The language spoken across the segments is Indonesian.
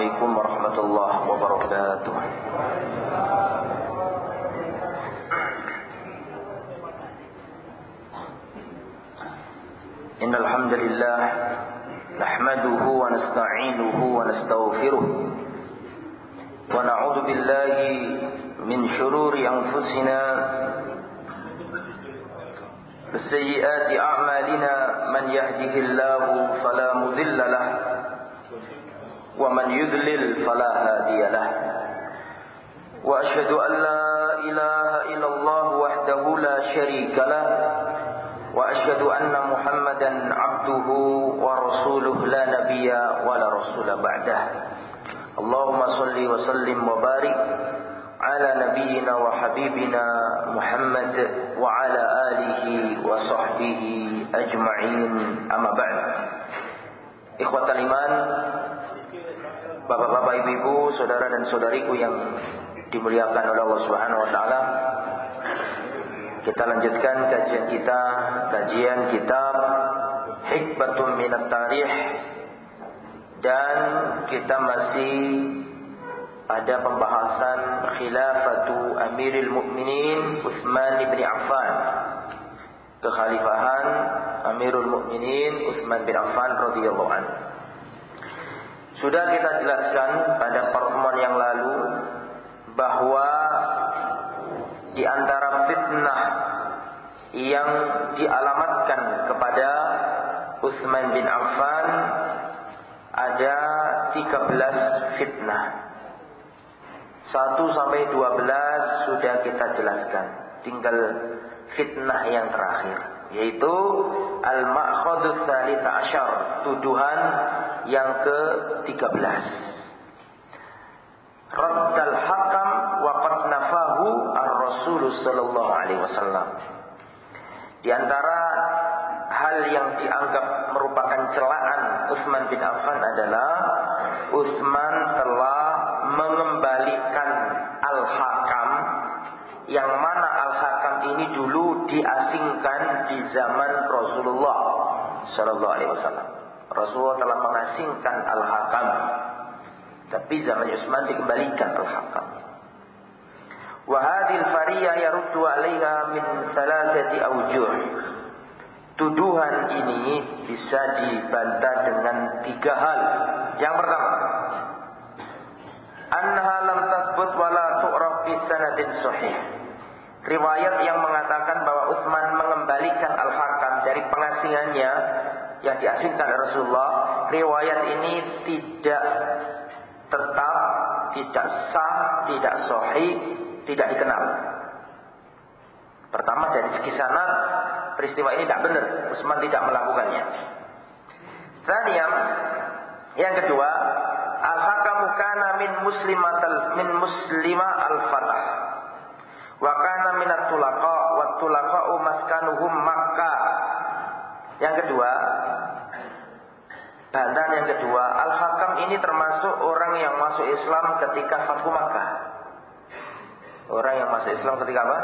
عليكم ورحمة الله وبركاته. إن الحمد لله نحمده ونستعينه ونستغفره ونعوذ بالله من شرور أنفسنا وسيئات أعمالنا. من يهده الله فلا مذل له ومن يذلل فلا هادي له. وأشهد أن لا إله إلا الله وحده لا شريك له. وأشهد أن محمدا عبده ورسوله لا نبي ولا رسول بعده. اللهم صل وسلم وبارك على نبينا وحبيبنا محمد وعلى آله وصحبه أجمعين. أما بعد. إخوة الإيمان Bapak-bapak, ibu-ibu, saudara dan saudariku yang dimuliakan oleh Allah Subhanahu wa taala. Kita lanjutkan kajian kita, kajian kitab Hikbatun Minat Tarikh dan kita masih pada pembahasan khilafatu Amirul Mukminin Utsman bin Affan. Kekhalifahan Amirul Mukminin Utsman bin Affan radhiyallahu anhu. Sudah kita jelaskan pada pertemuan yang lalu bahwa di antara fitnah yang dialamatkan kepada Utsman bin Affan ada 13 fitnah. 1 sampai 12 sudah kita jelaskan. Tinggal fitnah yang terakhir yaitu al-ma'khadus tsalits asyar, tuduhan yang ke-13. Raddal hakam wa nafahu ar-rasul sallallahu alaihi wasallam. Di antara hal yang dianggap merupakan celaan Utsman bin Affan adalah Utsman telah mengembalikan Al-Hakam yang mana Al-Hakam ini dulu diasingkan di zaman Rasulullah sallallahu alaihi wasallam. Rasulullah telah mengasingkan Al-Hakam. Tapi zaman Utsman dikembalikan Al-Hakam. Wa hadhil fariyah yaruddu 'alaiha min thalathati awjuh. Tuduhan ini bisa dibantah dengan tiga hal. Yang pertama, annaha lam tasbut wa la tu'raf fi sanadin sahih. Riwayat yang mengatakan bahwa Utsman mengembalikan Al-Hakam dari pengasingannya yang diasingkan Rasulullah, riwayat ini tidak tetap, tidak sah, tidak sahih, tidak dikenal. Pertama dari segi sanad peristiwa ini tidak benar, Utsman tidak melakukannya. Kemudian yang kedua, al-hakamu kana min muslimatal min muslima al-fatah. Wa kana min at-tulaqa wa tulaqa'u maskanuhum Makkah. Yang kedua, bantahan yang kedua, Al-Hakam ini termasuk orang yang masuk Islam ketika Fathu Makkah. Orang yang masuk Islam ketika apa?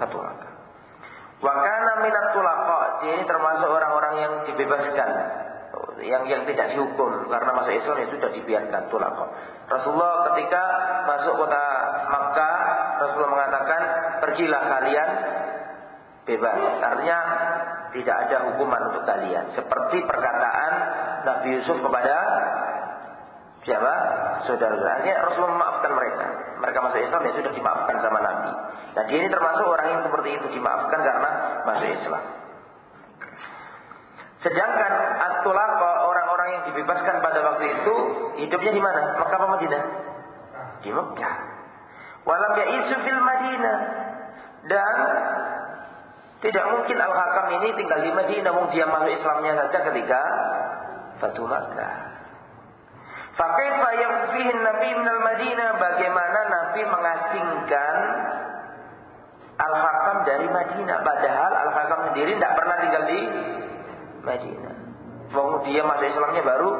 Fathu Makkah. Wa kana minat tulaqa, dia ini termasuk orang-orang yang dibebaskan. Yang yang tidak dihukum karena masuk Islam ya sudah dibiarkan tulaqa. Rasulullah ketika masuk kota Makkah, Rasulullah mengatakan, "Pergilah kalian bebas." Artinya tidak ada hukuman untuk kalian. Seperti perkataan Nabi Yusuf kepada siapa? Saudara-saudaranya Rasulullah memaafkan mereka. Mereka masuk Islam ya sudah dimaafkan sama Nabi. Dan dia ini termasuk orang yang seperti itu dimaafkan karena masuk Islam. Sedangkan At-Tulaqa orang-orang yang dibebaskan pada waktu itu hidupnya di mana? Mekah apa Madinah? Di Mekah. Walam ya'isu fil Madinah. Dan tidak mungkin Al-Hakam ini tinggal di Madinah, namun dia masuk Islamnya saja ketika Fatu Makkah. Fakaifa yakfihin Nabi minal Madinah bagaimana Nabi mengasingkan Al-Hakam dari Madinah padahal Al-Hakam sendiri tidak pernah tinggal di Madinah. Wong dia masuk Islamnya baru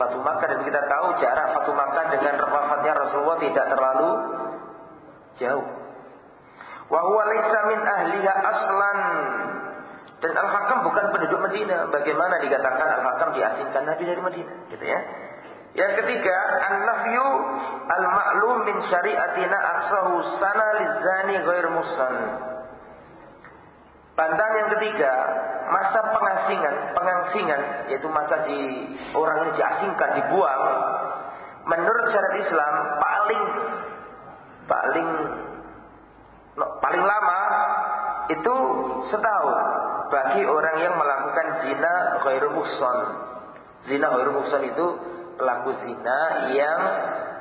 Fatu Makkah dan kita tahu jarak Fatu Makkah dengan wafatnya Rasulullah tidak terlalu jauh. Wa huwa min ahliha aslan. Dan Al-Hakam bukan penduduk Madinah. Bagaimana dikatakan Al-Hakam diasingkan Nabi dari Madinah, gitu ya. Yang ketiga, an-nafyu al-ma'lum min syari'atina aksahu sana lizani ghair musan. Bantahan yang ketiga, masa pengasingan, pengangsingan, yaitu masa di orang ini diasingkan, dibuang, menurut syariat Islam paling paling paling lama itu setahun bagi orang yang melakukan zina ghairu muhsan. Zina ghairu muhsan itu pelaku zina yang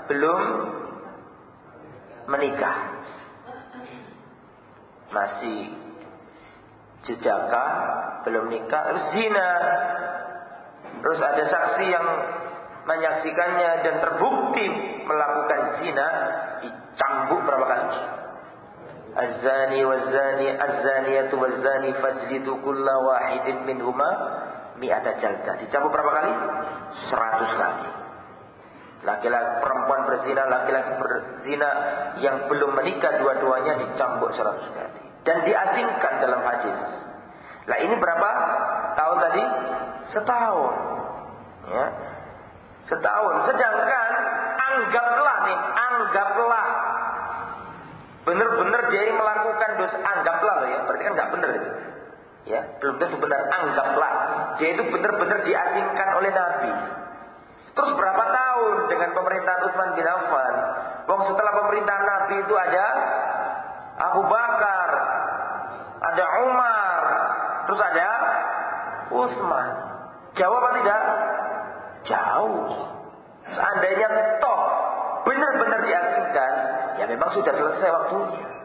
belum menikah. Masih jejaka, belum nikah, terus zina. Terus ada saksi yang menyaksikannya dan terbukti melakukan zina, dicambuk berapa kali? Waz-zani az-zaniyatu waz-zani fajlidu kulla wahidin minhuma mi'ata jalda. Dicambuk berapa kali? 100 kali. Laki-laki perempuan berzina, laki-laki berzina yang belum menikah dua-duanya dicambuk 100 kali dan diasingkan dalam hadis. Lah ini berapa tahun tadi? Setahun. Ya. Setahun. Sedangkan anggaplah nih, anggaplah benar-benar dia melakukan dosa anggaplah loh ya. Berarti kan nggak benar ya belum tentu benar anggaplah. Dia itu benar-benar diasingkan oleh Nabi. Terus berapa tahun dengan pemerintahan Utsman bin Affan? Wong setelah pemerintahan Nabi itu ada Abu Bakar ada Umar terus ada Utsman. Jawab apa tidak? Jauh. Seandainya toh benar-benar diasingkan ya memang sudah selesai waktunya.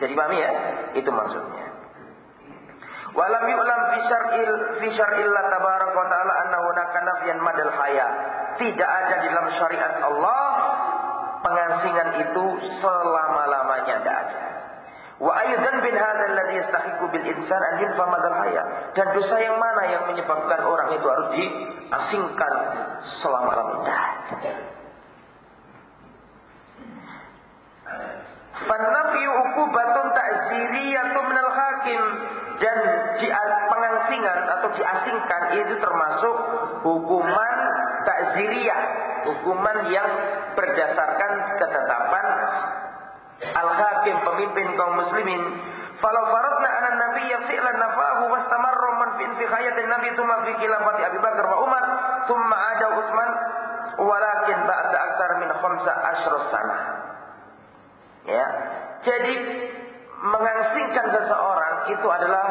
Bisa dipahami ya? Itu maksudnya. Walam yu'lam fi syar'il fi syar'illah tabaraka wa ta'ala annahu nafyan madal haya. Tidak ada di dalam syariat Allah pengasingan itu selama-lamanya tidak ada. Wa aydan bin hadha alladhi yastahiqu bil insan an yunfa madal haya. Dan dosa yang mana yang menyebabkan orang itu harus diasingkan selama-lamanya? Fanafiyu ukubatun ta'ziriyatun minal hakim dan di pengangsingan atau diasingkan itu termasuk hukuman takziriyah, hukuman yang berdasarkan ketetapan al-hakim pemimpin kaum muslimin. Falau faradna anan nabi fi'lan nafahu wastamarra man fi hayatin nabi thumma fi khilafati Abi Bakar wa Umar thumma ada Utsman walakin ba'da aktsar min khamsa asyra sanah. Ya. Jadi mengasingkan seseorang itu adalah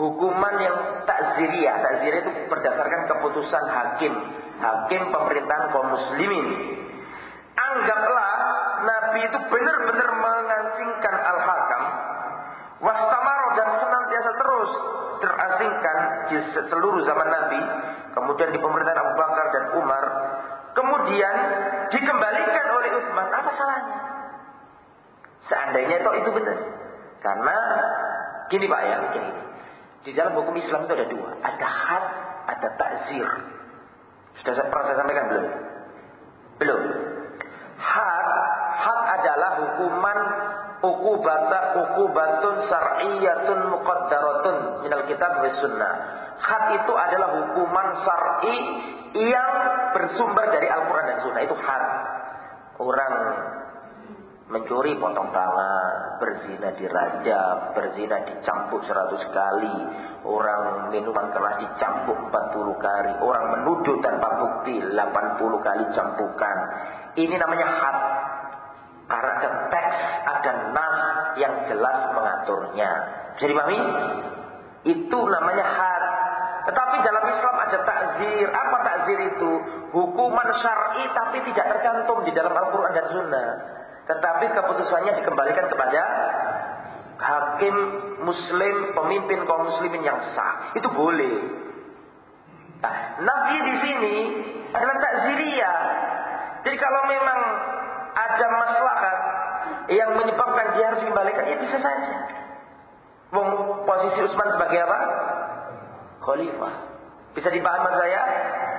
hukuman yang takziriyah. Takziriyah itu berdasarkan keputusan hakim, hakim pemerintahan kaum muslimin. Anggaplah Nabi itu benar-benar mengasingkan al-hakam wastamaro dan senantiasa terus terasingkan di seluruh zaman Nabi, kemudian di pemerintahan Abu Bakar dan Umar, kemudian Seandainya itu itu benar. Karena gini Pak ya, gini. Di dalam hukum Islam itu ada dua, ada had, ada takzir. Sudah saya pernah saya sampaikan belum? Belum. Had, had adalah hukuman ukubata ukubatun syar'iyyatun muqaddaratun minal kitab wa sunnah. Had itu adalah hukuman syar'i yang bersumber dari Al-Qur'an dan Sunnah. Itu had. Orang mencuri potong tangan, berzina dirajam, berzina dicampuk seratus kali, orang minuman keras dicampuk empat puluh kali, orang menuduh tanpa bukti delapan puluh kali campukan. Ini namanya had. Karena ada teks, ada nas yang jelas mengaturnya. Jadi mami, itu namanya had. Tetapi dalam Islam ada takzir. Apa takzir itu? Hukuman syar'i tapi tidak tercantum di dalam Al-Quran dan Sunnah. Tetapi keputusannya dikembalikan kepada hakim muslim, pemimpin kaum muslimin yang sah. Itu boleh. Nah, nabi di sini adalah takziriyah. Jadi kalau memang ada maslahat yang menyebabkan dia harus dikembalikan, ya bisa saja. Posisi Utsman sebagai apa? Khalifah. Bisa dipahami saya?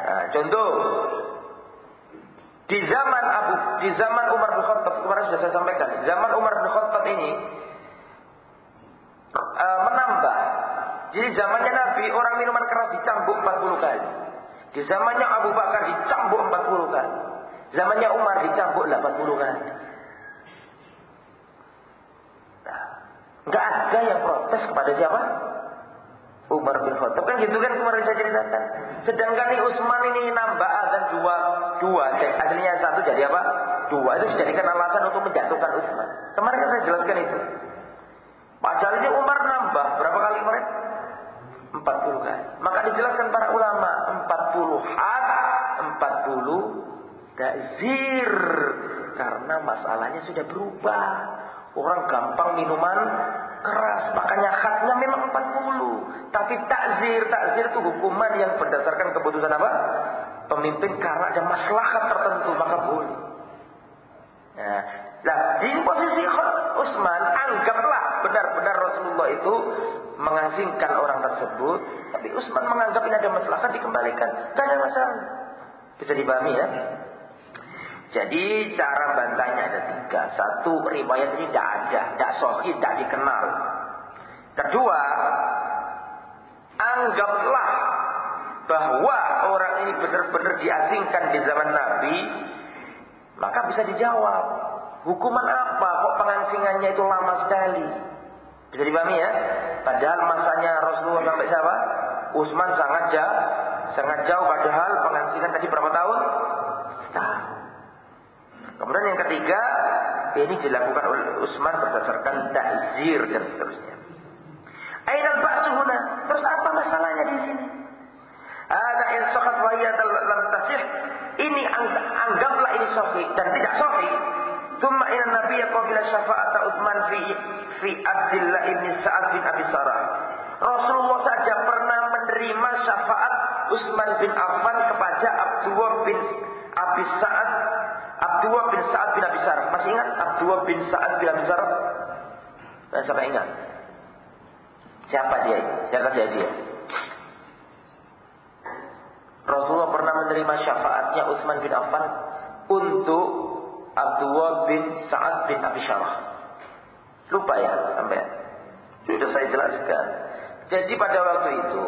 Nah, contoh, di zaman Abu, di zaman Umar bin Khattab kemarin sudah saya sampaikan, zaman Umar bin Khattab ini uh, menambah. Jadi zamannya Nabi orang minuman keras dicambuk 40 kali. Di zamannya Abu Bakar dicambuk 40 kali. Zamannya Umar dicambuk 80 kali. Nah, nggak ada yang protes kepada siapa? Umar bin Khattab kan gitu kan kemarin saya ceritakan. Sedangkan ini Utsman ini nambah dan dua dua, aslinya satu jadi apa? Dua itu dijadikan alasan untuk menjatuhkan Utsman. Kemarin kan saya jelaskan itu. Padahal ini Umar nambah berapa kali kemarin? 40 kali. Maka dijelaskan para ulama 40 had, 40 dazir. Karena masalahnya sudah berubah. Orang gampang minuman keras. Makanya hadnya memang 40. Tapi takzir, takzir itu hukuman yang berdasarkan keputusan apa? Pemimpin karena ada maslahat tertentu. Maka boleh. Nah, nah di posisi Utsman anggaplah benar-benar Rasulullah itu mengasingkan orang tersebut, tapi Utsman menganggap ini ada masalah dikembalikan. Tidak ada masalah. Bisa dipahami ya? Jadi cara bantahnya ada tiga. Satu, riwayat ini tidak ada, tidak sahih, tidak dikenal. Kedua, anggaplah bahwa orang ini benar-benar diasingkan di zaman Nabi, maka bisa dijawab. Hukuman apa? Kok pengasingannya itu lama sekali? Bisa dipahami ya? Padahal masanya Rasulullah sampai siapa? Utsman sangat jauh, sangat jauh padahal pengasingan tadi berapa tahun? Kemudian yang ketiga, ini dilakukan oleh Utsman berdasarkan takzir dan seterusnya. Ainal ba'suhuna. Terus apa masalahnya di sini? Ada in sahih wa lam tasih. Ini anggaplah ini sahih dan tidak sahih. Thumma inna nabiyya qabila syafa'at Utsman fi fi Abdullah ibn Sa'ad bin Abi Sarah. Rasulullah saja pernah menerima syafaat Utsman bin Affan kepada Abdullah bin Abi Sa'ad Abdullah bin Sa'ad bin Abi Sarah. Masih ingat Abdullah bin Sa'ad bin Abi Sarah? Saya sampai ingat. Siapa dia? Siapa dia dia? Rasulullah pernah menerima syafaatnya Utsman bin Affan untuk Abdullah bin Sa'ad bin Abi Syarah. Lupa ya sampai. Sudah saya jelaskan. Jadi pada waktu itu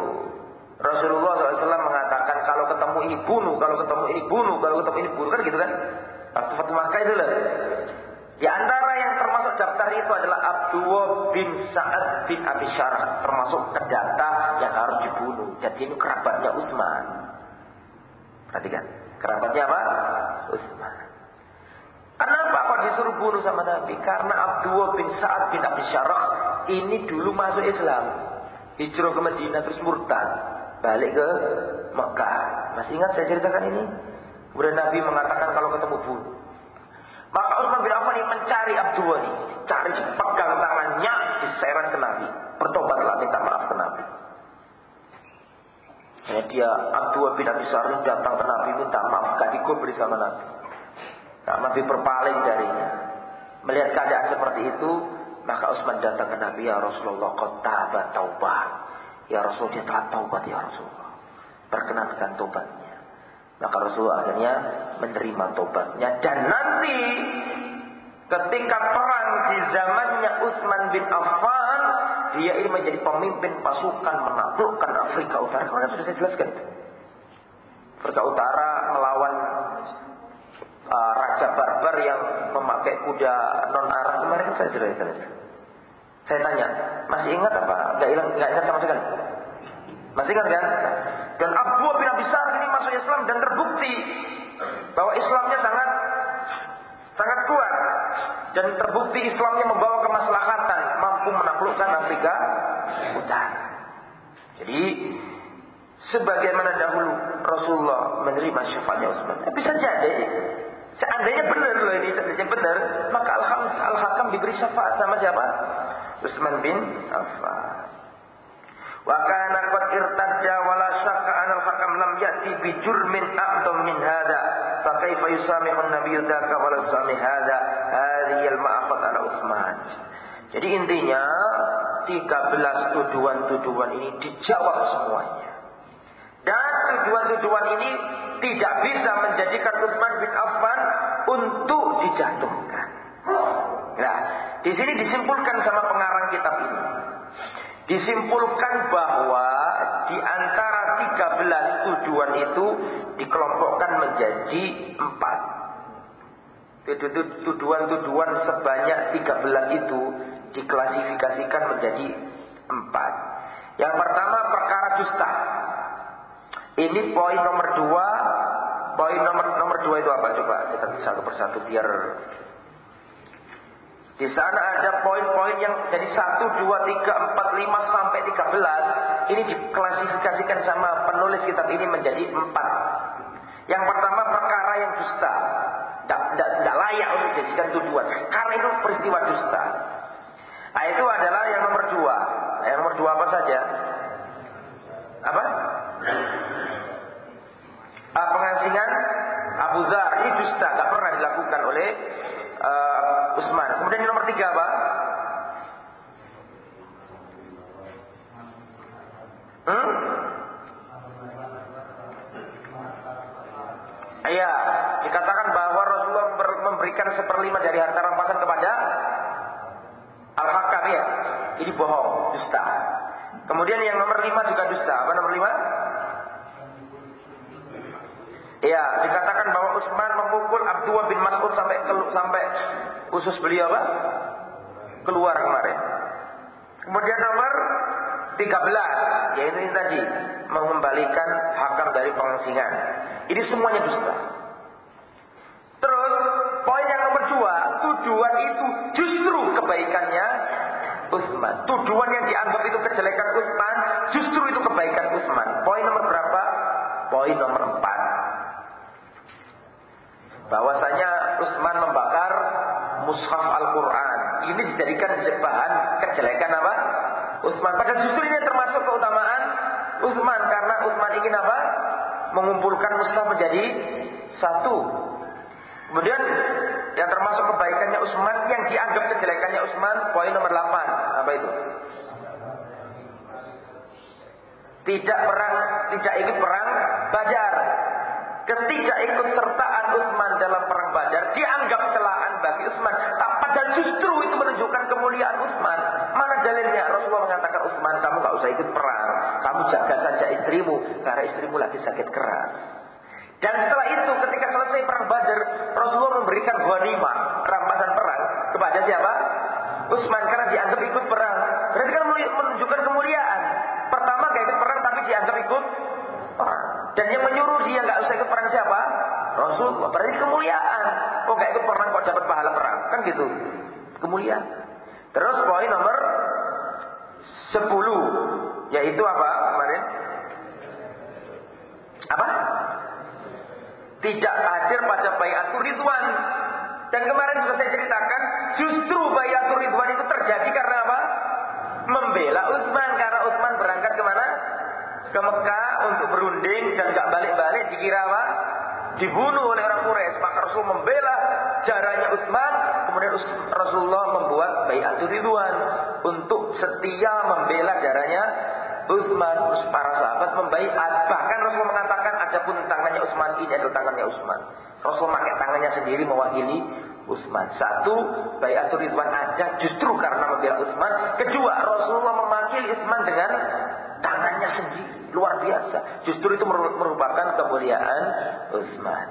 Rasulullah SAW mengatakan kalau ketemu ini bunuh, kalau ketemu ini bunuh, kalau ketemu ini bunuh kan gitu kan? Waktu Fatwa Makkah itu lah. Di antara yang termasuk daftar itu adalah Abdullah bin Sa'ad bin Abi Syarah. Termasuk data yang harus dibunuh. Jadi ini kerabatnya Utsman. Perhatikan. Kerabatnya apa? Utsman. Kenapa kok disuruh bunuh sama Nabi? Karena Abdullah bin Sa'ad bin Abi Syarah ini dulu masuk Islam. Hijrah ke Madinah terus murtad. Balik ke Mekah. Masih ingat saya ceritakan ini? Kemudian Nabi mengatakan kalau ketemu bunuh. Maka Utsman bin Affan mencari ini. Cari pegang tangannya, diseret ke Nabi. Bertobatlah minta maaf ke Nabi. Jadi dia Abdullah bin Abi Sarri datang ke Nabi minta maaf. Gak dikubri sama Nabi. Nah, Nabi berpaling darinya. Melihat keadaan seperti itu, maka Utsman datang ke Nabi, Ya Rasulullah, kau taubat. Ya Rasul, dia telah taubat, Ya Rasulullah. Perkenankan taubatnya. Maka Rasulullah akhirnya menerima taubatnya. Dan nanti ketika perang di zamannya Utsman bin Affan, dia ini menjadi pemimpin pasukan menaklukkan Afrika Utara. Kemarin sudah saya jelaskan. Afrika Utara melawan uh, raja barbar yang memakai kuda non Arab kemarin kan saya jelaskan. Saya tanya, masih ingat apa? Gak ingat, gak ingat sama sekali. Masih ingat kan? Dan Abu bin Abi ini masuk Islam dan terbukti bahwa Islamnya sangat sangat kuat dan terbukti Islamnya membawa kemaslahatan mampu menaklukkan Afrika Utara. Jadi sebagaimana dahulu Rasulullah menerima syafaatnya Utsman. Eh, bisa jadi seandainya benar loh ini seandainya benar, maka Al-Hakam diberi syafaat sama siapa? Utsman bin Affan. Wa kana qad irtadda wa la syakka an al-hakam lam ya'ti bi jurmin a'dam min hadha. Fa kaifa yusamihu an-nabiy dzaka wa la yusami al-ma'afat ala Utsman. Jadi intinya 13 tuduhan-tuduhan ini dijawab semuanya. Dan tuduhan-tuduhan ini tidak bisa menjadikan Utsman bin Affan untuk dijatuhkan. Nah, di sini disimpulkan sama pengarang kitab ini. Disimpulkan bahwa di antara 13 tuduhan itu dikelompokkan menjadi empat. Tuduhan-tuduhan sebanyak 13 itu diklasifikasikan menjadi empat. Yang pertama perkara dusta. Ini poin nomor dua. Poin nomor nomor dua itu apa coba kita satu persatu biar di sana ada poin-poin yang jadi satu, dua, tiga, empat, lima sampai tiga belas. Ini diklasifikasikan sama penulis kitab ini menjadi empat. Yang pertama perkara yang dusta, tidak layak untuk dijadikan tuduhan. Karena itu peristiwa dusta. Nah, itu adalah yang nomor dua. Yang nomor dua apa saja? Apa? Ah, pengasingan Abu Dhar ini dusta, tidak pernah dilakukan oleh uh, Utsman. Kemudian yang nomor tiga apa? Hmm? Iya, dikatakan bahwa Rasulullah memberikan seperlima dari harta rampasan kepada Al-Hakam ya. Ini bohong, dusta. Kemudian yang nomor lima juga dusta. Apa nomor lima? Iya, dikatakan bahwa Utsman memukul Abdullah bin Mas'ud sampai sampai usus beliau apa? Keluar kemarin. Kemudian nomor 13 yaitu ini tadi mengembalikan hakam dari pengasihan. Ini semuanya dusta. Terus poin yang nomor dua, tujuan itu justru kebaikannya Utsman. Tuduhan yang dianggap itu kejelekan Utsman, justru itu kebaikan Utsman. Poin nomor berapa? Poin nomor empat. Bahwasanya Utsman membakar mushaf Al-Quran. Bahan kejelekan apa? Utsman. Padahal justru ini termasuk keutamaan Utsman karena Utsman ingin apa? Mengumpulkan mushaf menjadi satu. Kemudian yang termasuk kebaikannya Utsman yang dianggap kejelekannya Utsman poin nomor 8. Apa itu? Tidak perang, tidak ikut perang Badar. Ketika ikut sertaan Utsman dalam perang Badar dianggap celaan bagi Utsman. Padahal justru itu menunjukkan kemuliaan Utsman. Mana dalilnya? Rasulullah mengatakan Utsman kamu gak usah ikut perang. Kamu jaga saja istrimu karena istrimu lagi sakit keras. Dan setelah itu ketika selesai perang Badar, Rasulullah memberikan ghanimah, rampasan perang kepada siapa? Utsman karena dianggap ikut perang. Berarti kan menunjukkan kemuliaan. Pertama gak ikut perang tapi dianggap ikut perang. Dan yang menyuruh dia nggak usah ikut perang siapa? Rasulullah. Berarti kemuliaan. Kok nggak ikut perang kok dapat pahala perang? Kan gitu. Kemuliaan. Terus poin nomor 10 yaitu apa kemarin? Apa? Tidak hadir pada bayatul ridwan. Dan kemarin juga saya ceritakan, justru bayatul ridwan itu terjadi karena apa? Membela Utsman karena Utsman berangkat ke mana? Ke Mekah untuk berunding dan gak balik-balik dikira apa? Dibunuh oleh orang Quraisy. Maka Rasul membela jaranya Utsman, kemudian Rasulullah membuat bayatul ridwan untuk setia membela jaranya Utsman. Para sahabat membaiat. Bahkan Rasul mengatakan adapun tangannya Utsman ini adalah tangannya Utsman. Rasul pakai tangannya sendiri mewakili Utsman. Satu, bayatul ridwan ada justru karena membela Utsman. Kedua, Rasulullah memakili Utsman dengan tangannya sendiri. Luar biasa. Justru itu merupakan kemuliaan Utsman.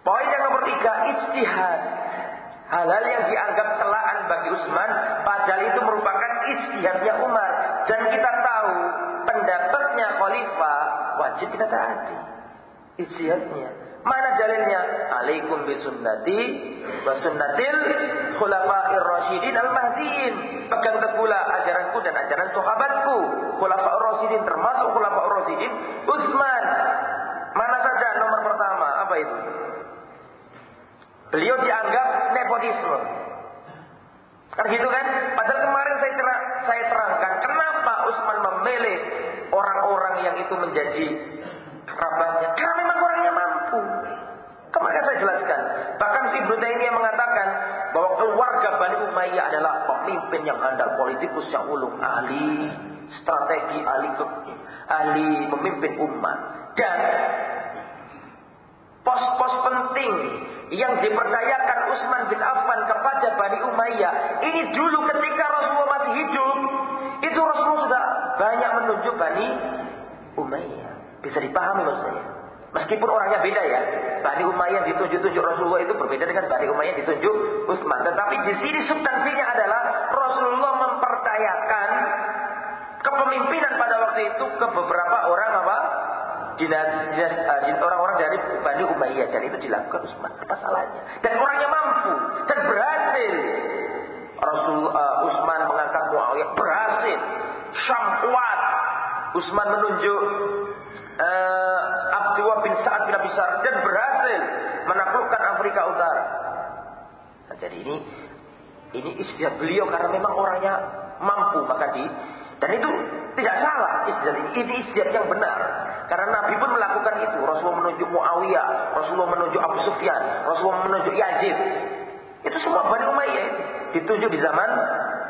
Poin yang nomor tiga, ijtihad. Hal-hal yang dianggap celaan bagi Utsman, padahal itu merupakan ijtihadnya Umar. Dan kita tahu pendapatnya khalifah wajib kita taati. Ijtihadnya. Mana dalilnya? Alaikum bisunnati wa sunnatil khulafa'ir rasyidin al-mahdiin. Pegang teguhlah ajaranku dan ajaran sahabatku. Khulafa'ir rasyidin termasuk khulafa'ir rasyidin Utsman. Mana saja nomor pertama? Apa itu? Beliau dianggap nepotisme. Kan gitu kan? Padahal kemarin saya terang, saya terangkan kenapa Utsman memilih orang-orang yang itu menjadi kerabatnya. Karena memang orangnya mampu. Kemarin saya jelaskan. Bahkan Ibnu Taimiyah mengatakan bahwa keluarga Bani Umayyah adalah pemimpin yang handal, politikus yang ulung, ahli strategi, ahli ahli memimpin umat. Dan pos-pos penting yang dipercayakan Utsman bin Affan kepada Bani Umayyah ini dulu ketika Rasulullah masih hidup itu Rasulullah sudah banyak menunjuk Bani Umayyah Bisa dipahami maksudnya. Meskipun orangnya beda ya. Bani Umayyah ditunjuk-tunjuk Rasulullah itu berbeda dengan Bani Umayyah ditunjuk Utsman. Tetapi di sini substansinya adalah Rasulullah mempercayakan kepemimpinan pada waktu itu ke beberapa orang apa? Eh, orang-orang dari Bani Umayyah dan itu dilakukan Utsman. Apa salahnya? Dan orangnya mampu dan berhasil. Rasul uh, Utsman mengangkat Muawiyah berhasil. Syam kuat. Utsman menunjuk uh, Abdullah bin Sa'ad bin Abi dan berhasil menaklukkan Afrika Utara. Nah, jadi ini ini istihad beliau karena memang orangnya mampu maka di dan itu tidak salah istihad ini. Istihad yang benar. Karena Nabi pun melakukan itu. Rasulullah menunjuk Muawiyah, Rasulullah menunjuk Abu Sufyan, Rasulullah menunjuk Yazid. Itu semua Bani Umayyah ditunjuk di zaman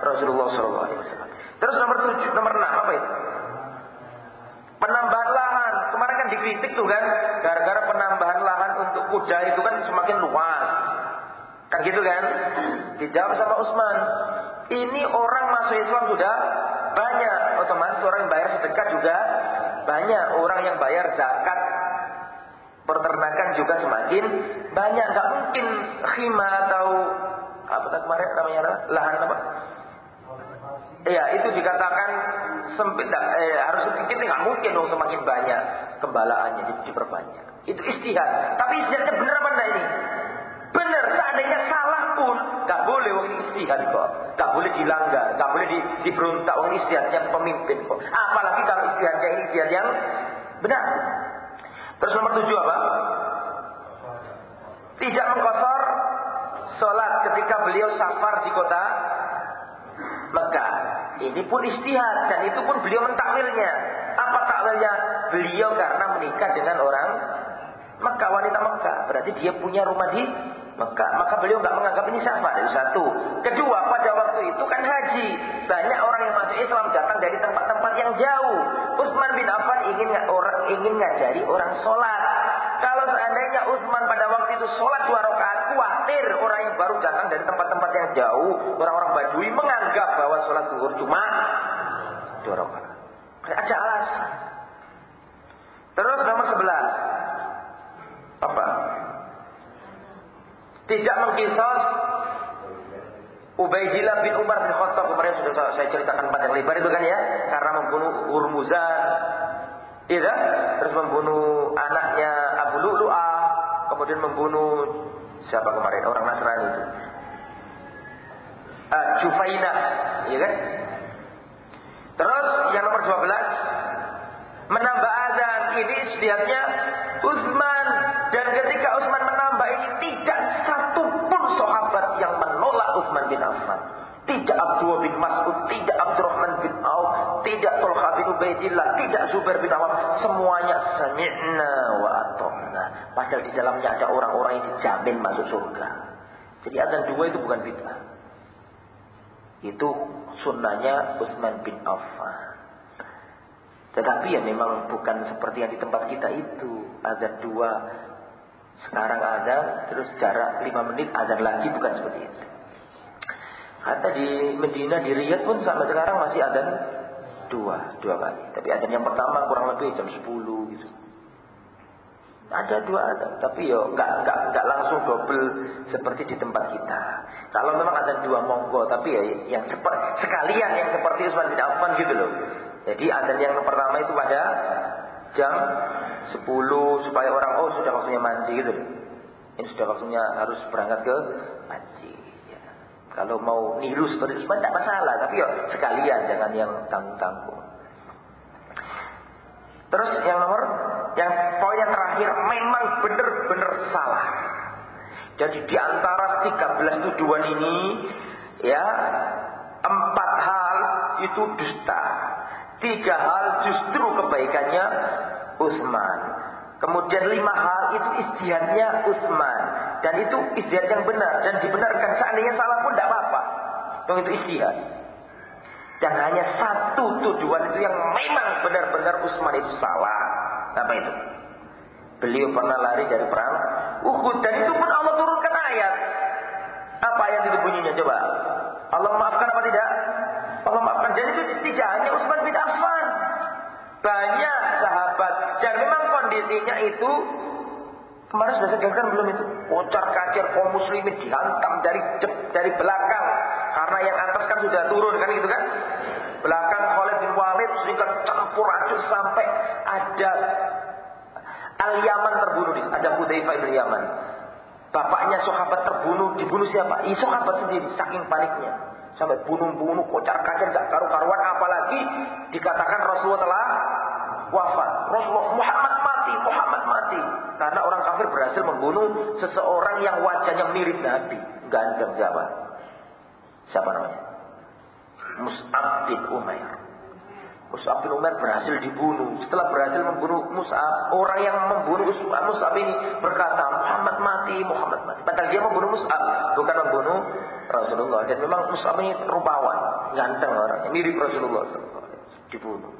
Rasulullah SAW. Terus nomor tujuh, nomor enam apa itu? Penambahan. Dikritik tuh kan, gara-gara penambahan lahan untuk kuda itu kan semakin luas. Kan gitu kan? Dijawab sama Utsman. Ini orang masuk Islam sudah banyak. Otomatis orang yang bayar sedekah juga banyak. Orang yang bayar zakat peternakan juga semakin banyak. Gak mungkin khima atau apa kemarin namanya lahan apa? Iya, itu dikatakan sempit, eh, harus sedikit nggak mungkin dong semakin banyak kembalaannya diperbanyak. Itu istihad. Tapi istihadnya benar apa enggak ini? Benar, seandainya salah pun gak boleh wong istihad kok. Gak boleh dilanggar, gak boleh di, diberontak wong istihadnya pemimpin kok. Apalagi kalau istihadnya ini istihad yang benar. Terus nomor tujuh apa? Tidak mengkosor sholat ketika beliau safar di kota Mekah. Ini pun istihad dan itu pun beliau mentakwilnya. Apa takwilnya? Beliau karena menikah dengan orang Mekah, wanita Mekah. Berarti dia punya rumah di Mekah. Maka beliau nggak menganggap ini safar. Itu satu. Kedua, pada waktu itu kan haji. Banyak orang yang masuk Islam datang dari tempat-tempat yang jauh. Utsman bin Affan ingin orang ingin ngajari orang sholat. Kalau seandainya Utsman pada waktu itu sholat dua rakaat, khawatir orang yang baru datang dari tempat-tempat jauh, orang-orang Badui menganggap bahwa sholat zuhur cuma dua rakaat. Ada alasan. Terus nomor sebelas. Apa? Tidak mengkisos Ubaidillah bin Umar bin Khattab kemarin sudah saya ceritakan panjang lebar itu kan ya karena membunuh Urmuzan Iya, terus membunuh anaknya Abu Lu'lu'ah, kemudian membunuh siapa kemarin orang Nasrani itu. Jufainah, iya kan? Terus yang nomor 12 menambah azan ini istihadnya Utsman dan ketika Utsman menambah ini tidak satu pun sahabat yang menolak Utsman bin Affan. Tidak Abdullah bin Mas'ud, tidak Abdurrahman bin Auf, tidak Tulha bin Ubaidillah, tidak Zubair bin Awam. Semuanya sami'na wa atokna. Padahal di dalamnya ada orang-orang yang dijamin masuk surga. Jadi azan dua itu bukan bid'ah. Itu sunnahnya Utsman bin Affan. Tetapi ya memang bukan seperti yang di tempat kita itu. Azan dua, sekarang azan, terus jarak lima menit azan lagi bukan seperti itu. Kata di Medina, di Riyadh pun sampai sekarang masih azan dua, dua kali. Tapi azan yang pertama kurang lebih jam sepuluh gitu. Ada dua azan, tapi yo nggak nggak nggak langsung double seperti di tempat kita. Kalau memang ada dua monggo, tapi ya yang cepat sekalian yang seperti Usman bin Affan gitu loh. Jadi azan yang pertama itu pada jam 10 supaya orang oh sudah waktunya mandi gitu. Ini sudah waktunya harus berangkat ke mandi. Ya. Kalau mau niru seperti itu tidak masalah, tapi ya sekalian jangan yang tanggung-tanggung. Terus yang nomor yang poin yang terakhir memang benar-benar salah. Jadi di antara 13 tuduhan ini ya empat hal itu dusta. Tiga hal justru kebaikannya Utsman. Kemudian lima hal itu istihadnya Utsman. Dan itu istihad yang benar. Dan dibenarkan. Seandainya salah pun tidak apa-apa. Yang itu istihad. Dan hanya satu tuduhan itu yang memang benar-benar Utsman itu salah. Apa itu? Beliau pernah lari dari perang Uhud. Dan itu pun Allah turunkan ayat. Apa ayat itu bunyinya? Coba. Allah maafkan apa tidak? Allah maafkan. Jadi itu tidak hanya Utsman bin Affan. Banyak sahabat dan memang kondisinya itu kemarin sudah saya jelaskan belum itu kocar kacir kaum muslimin dihantam dari dari belakang karena yang atas kan sudah turun kan gitu kan belakang Khalid bin Walid sehingga campur aduk sampai ada Al Yaman terbunuh di ada Hudzaifah bin Yaman. Bapaknya sahabat terbunuh dibunuh siapa? Iya sahabat sendiri saking paniknya. Sampai bunuh-bunuh kocar kacir gak karu-karuan. Apalagi dikatakan Rasulullah telah wafat. Rasulullah Muhammad mati Muhammad mati. Karena orang kafir berhasil membunuh seseorang yang wajahnya mirip Nabi. Ganteng siapa? Siapa namanya? Mus'ab bin Umair. Mus'ab bin Umair berhasil dibunuh. Setelah berhasil membunuh Mus'ab, orang yang membunuh Mus'ab ini berkata, Muhammad mati, Muhammad mati. Padahal dia membunuh Mus'ab, bukan membunuh Rasulullah. Dan memang Mus'ab ini rupawan, ganteng orangnya, mirip Rasulullah. Dibunuh.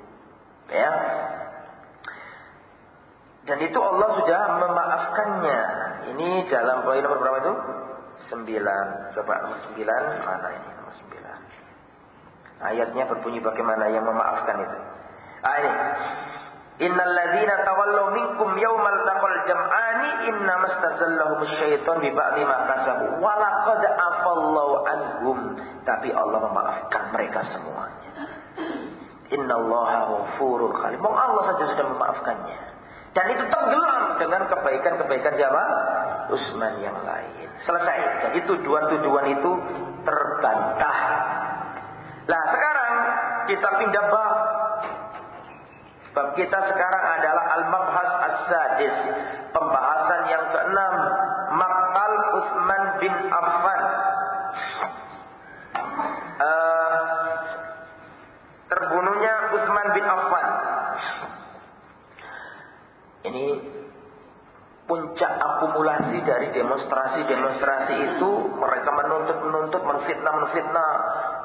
Ya. Dan itu Allah sudah memaafkannya. Ini dalam poin nomor berapa itu? Sembilan. Coba nomor sembilan. Mana ini? Ayatnya berbunyi bagaimana yang memaafkan itu. Ini. Innal ladzina tawallaw minkum yawmal taqal jam'ani inna mastazallahum syaitan bi ba'di ma kasabu wa laqad afallahu anhum. Tapi Allah memaafkan mereka semuanya. Innallaha ghafurur halim. Allah saja sudah memaafkannya. Dan itu tenggelam dengan kebaikan-kebaikan siapa? Usman yang lain. Selesai. Jadi tujuan-tujuan itu terbantah Nah sekarang kita pindah bab. Bab kita sekarang adalah Al-Mabhas As-Sadis. Pembahasan yang keenam. Maktal Utsman bin Affan. Uh, terbunuhnya Utsman bin Affan. Ini puncak akumulasi dari demonstrasi-demonstrasi itu mereka menuntut-menuntut, menfitnah-menfitnah,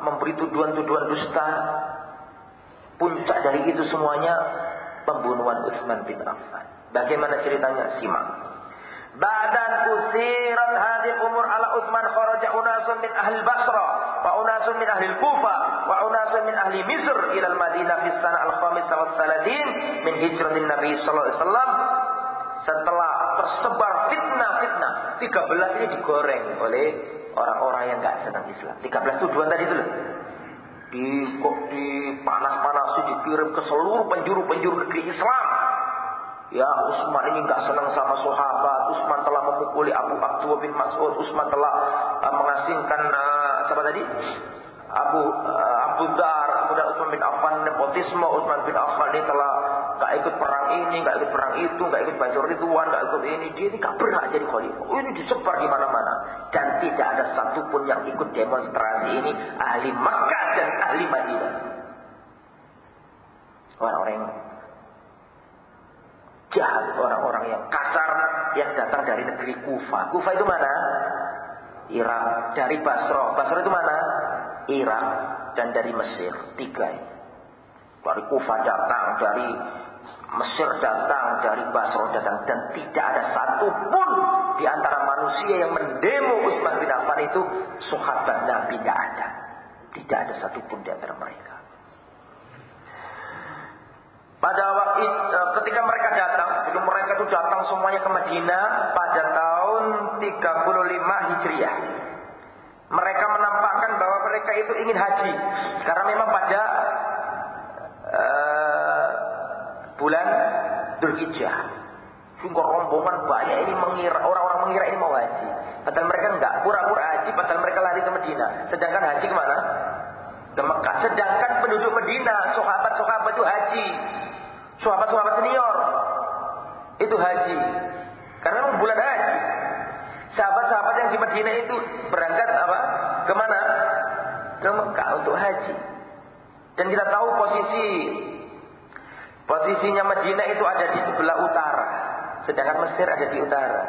memberi tuduhan-tuduhan dusta. Puncak dari itu semuanya pembunuhan Utsman bin Affan. Bagaimana ceritanya? Simak. Badan usirat hadir umur ala Utsman kharaja unasun min ahli Basra wa unasun min ahli Kufa wa unasun min ahli Misr ila al-Madinah fi sana al-khamis min hijratin Nabi sallallahu alaihi wasallam setelah tersebar fitnah-fitnah 13 ini digoreng oleh orang-orang yang nggak senang Islam 13 tuduhan tadi itu loh di kok di panas-panasi dikirim ke seluruh penjuru-penjuru negeri Islam Ya Utsman ini nggak senang sama sahabat. Utsman telah memukuli Abu Abdullah bin Mas'ud. Utsman telah uh, mengasingkan uh, siapa tadi? Abu uh, Abu Dar, kemudian Utsman bin Affan nepotisme Utsman bin Affan ini telah gak ikut perang ini, gak ikut perang itu, gak ikut baju rituan, gak ikut ini, dia ini gak berhak jadi khalifah. Ini disebar di mana-mana dan tidak ada satupun yang ikut demonstrasi ini ahli Makkah dan ahli Madinah. Orang-orang yang jahat, orang-orang yang kasar yang datang dari negeri Kufa. Kufa itu mana? Irak. Dari Basra. Basra itu mana? Irak dan dari Mesir. Tiga Dari Kufa datang, dari Mesir datang, dari Basra datang. Dan tidak ada satupun di antara manusia yang mendemo Utsman bin Affan itu sahabat Nabi tidak ada. Tidak ada satupun di antara mereka. Pada waktu eh, ketika mereka datang, itu mereka itu datang semuanya ke Madinah pada tahun 35 Hijriah. Mereka menampakkan bahwa mereka itu ingin haji karena memang pada uh, bulan Dzulhijjah. Sehingga rombongan banyak ini mengira orang-orang mengira ini mau haji. Padahal mereka enggak, pura-pura haji padahal mereka lari ke Medina. Sedangkan haji ke mana? Ke Mekah. Sedangkan penduduk Medina, sahabat-sahabat itu haji. Sahabat-sahabat senior itu haji. Karena bulan haji. Sahabat-sahabat yang di Medina itu berangkat apa? Ke mana? Ke Mekah untuk haji. Dan kita tahu posisi posisinya Medina itu ada di sebelah utara, sedangkan Mesir ada di utara.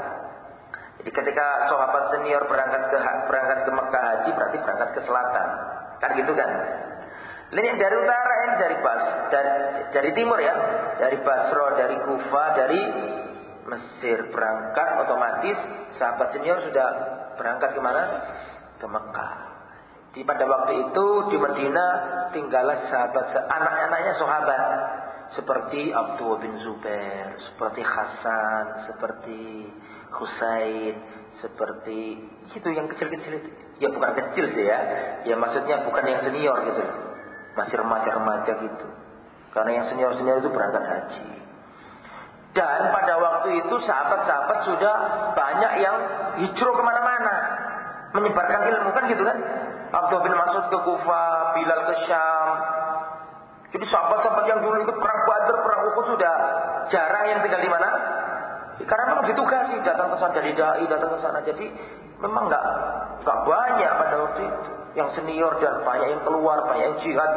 Jadi ketika sahabat senior berangkat ke berangkat ke Mekah haji berarti berangkat ke selatan. Kan gitu kan? Ini dari utara ini dari Bas, dari, dari timur ya, dari Basra, dari Kufa, dari Mesir berangkat otomatis sahabat senior sudah berangkat ke mana? Ke Mekah. Di pada waktu itu di Medina tinggallah sahabat anak-anaknya sahabat. Seperti Abdul bin Zubair, seperti Hasan, seperti Husain, seperti itu yang kecil-kecil itu. Ya bukan kecil sih ya. Ya maksudnya bukan yang senior gitu. Masih remaja-remaja gitu. Karena yang senior-senior itu berangkat haji. Dan pada waktu itu sahabat-sahabat sudah banyak yang hijrah ke mana-mana. Menyebarkan ilmu kan gitu kan. Abdul bin Mas'ud ke Kufa, Bilal ke Syam. Jadi sahabat-sahabat yang dulu ikut perang Badr, perang Uhud sudah jarang yang tinggal di mana? Karena memang ditugasi datang ke sana dari dai, datang ke sana. Jadi memang nggak nggak banyak pada waktu itu yang senior dan banyak yang keluar, banyak yang jihad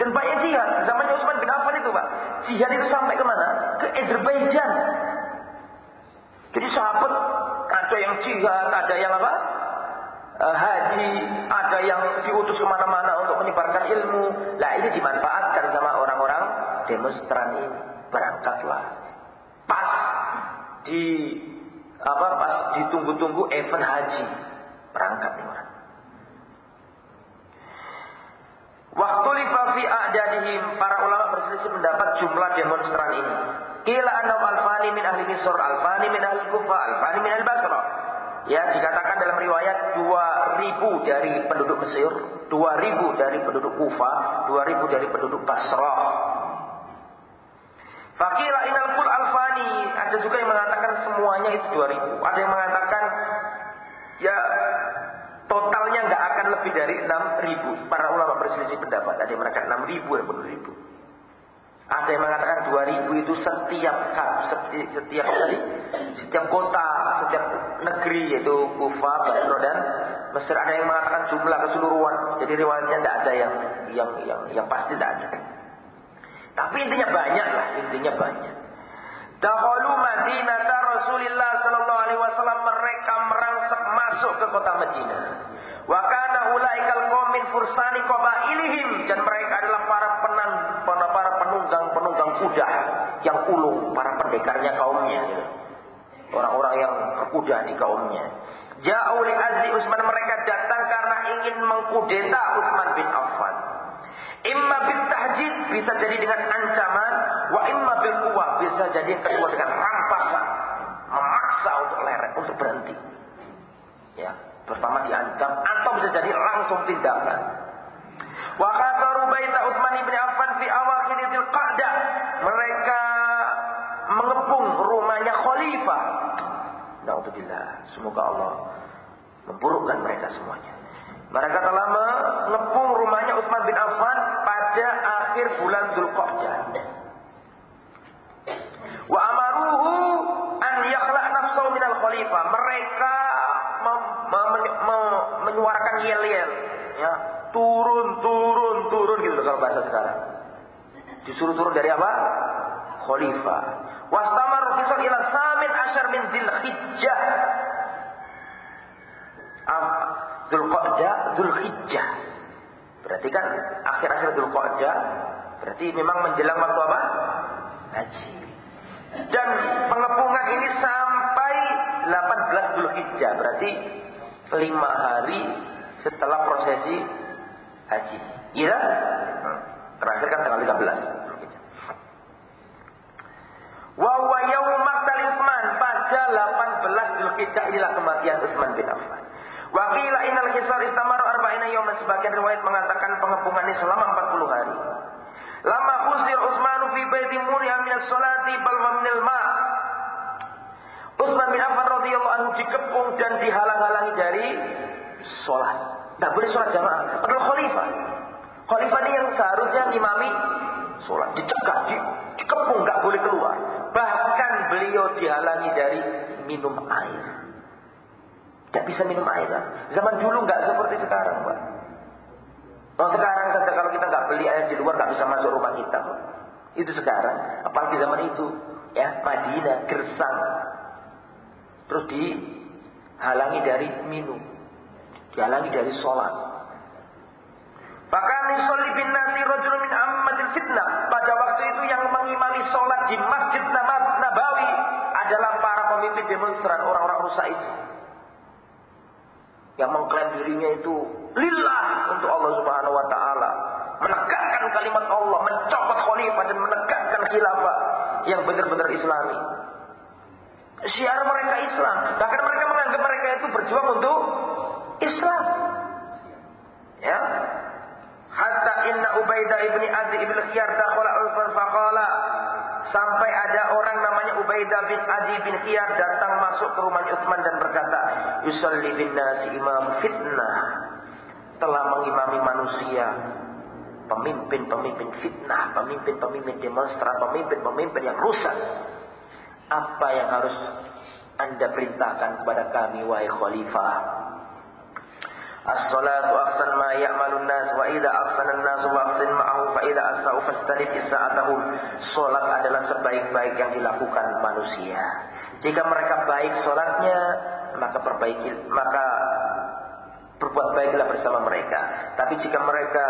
dan banyak jihad. Zamannya Utsman bin Affan itu, Pak. Jihad itu sampai ke mana? Ke Azerbaijan. Jadi sahabat ada yang jihad, ada yang apa? Uh, haji, ada yang diutus ke mana-mana untuk menyebarkan ilmu. Lah ini dimanfaatkan sama orang-orang demonstran ini. Berangkatlah. Pas di apa pas ditunggu-tunggu event haji berangkat nih orang. Waktu lifafi adadihim para ulama berselisih pendapat jumlah demonstran ini. Kila anam alfani min ahli Misr, alfani min ahli Kufa, alfani min ahli Basra. Ya, dikatakan dalam riwayat 2000 dari penduduk Mesir, 2000 dari penduduk Kufa, 2000 dari penduduk Basra. Fakila inal kul alfani. Ada juga yang mengatakan semuanya itu 2000. Ada yang mengatakan ya totalnya nggak akan lebih dari 6000. Para ulama berselisih pendapat. Ada yang mengatakan 6000 atau 10.000. Ada yang mengatakan 2000 itu setiap setiap, setiap tadi setiap kota, setiap negeri yaitu Kufa, Basra dan Mesir ada yang mengatakan jumlah keseluruhan. Jadi riwayatnya tidak ada yang yang yang yang pasti tidak ada. Tapi intinya banyak lah, intinya banyak. Dahulu Madinah Rasulullah sallallahu alaihi wasallam mereka merangsek masuk ke kota Madinah. Wa kana ulaikal qaumin fursani qabailihim dan mereka adalah para penang kuda yang ulung, para pendekarnya kaumnya. Orang-orang yang berkuda di kaumnya. Ja'u li azli Utsman mereka datang karena ingin mengkudeta Utsman bin Affan. Imma bil tahjid bisa jadi dengan ancaman, wa imma bil kuwah bisa jadi kedua dengan rampasan, memaksa untuk leret, untuk berhenti. Ya, pertama diancam atau bisa jadi langsung tindakan. Wa qataru baita Utsman bin Affan fi awal qa'dah. Mengepung rumahnya khalifah. Nauzubillah. Semoga Allah memburukkan mereka semuanya. Mereka telah mengepung rumahnya Utsman bin Affan pada akhir bulan Dzulqa'dah. Wa amaruhu an yakhla nafsahu minal khalifah. Mereka menyuarakan yel-yel, ya. Turun, turun, turun gitu kalau bahasa sekarang. Disuruh turun dari apa? Khalifah. Wastamar fisal ila samin asyar min Dzulhijjah. Dzulqa'dah, Dzulhijjah. Berarti kan akhir-akhir Dzulqa'dah berarti memang menjelang waktu apa? Haji. Dan pengepungan ini sampai 18 Dzulhijjah, berarti 5 hari setelah prosesi haji. Iya? Terakhir kan tanggal 13. Wa huwa yaum maqtal Utsman pada 18 Dzulhijjah inilah kematian Utsman bin Affan. Wakila inal kisar istamar arba'ina yawman sebagian riwayat mengatakan pengepungan ini selama 40 hari. Lama usir Utsman fi baiti muni'a min salati bal minal ma. Utsman bin Affan radhiyallahu anhu dikepung dan dihalang-halangi dari sholat. Tidak boleh sholat jamaah. Padahal khalifah. Khalifah ini yang seharusnya imami sholat. Dicegah, di, dikepung, nggak boleh keluar. Bahkan beliau dihalangi dari minum air. Tidak bisa minum air. Kan? Zaman dulu nggak seperti sekarang, Pak. Oh sekarang saja kalau kita nggak beli air di luar nggak bisa masuk rumah kita. Itu sekarang. Apalagi zaman itu, ya Madinah, gersang. Terus dihalangi dari minum, dihalangi dari sholat. Bahkan nisoli bin nasi rojul min ammadil fitnah. Pada waktu itu yang mengimami sholat di Masjid adalah para pemimpin demonstran orang-orang rusak itu yang mengklaim dirinya itu lillah untuk Allah Subhanahu wa taala, menegakkan kalimat Allah, mencopot khalifah dan menegakkan khilafah yang benar-benar islami. Syiar mereka Islam. Bahkan mereka menganggap mereka itu berjuang untuk Islam. Ya. Hatta inna Ubaidah ibni Adi ibn Khiyar dakhala Utsman faqala sampai ada orang namanya Ubaidah bin Adi bin Khiyar datang masuk ke rumah Utsman dan berkata, "Yusalli bin nasi imam fitnah." Telah mengimami manusia pemimpin-pemimpin fitnah, pemimpin-pemimpin demonstran, pemimpin-pemimpin yang rusak. Apa yang harus Anda perintahkan kepada kami wahai khalifah? Ya'malun nas wa idza ahsana an-nas wa ahsin ma'ahu fa idza asa'u fastanib isa'atahum. Salat adalah sebaik-baik yang dilakukan manusia. Jika mereka baik salatnya, maka perbaiki maka berbuat baiklah bersama mereka. Tapi jika mereka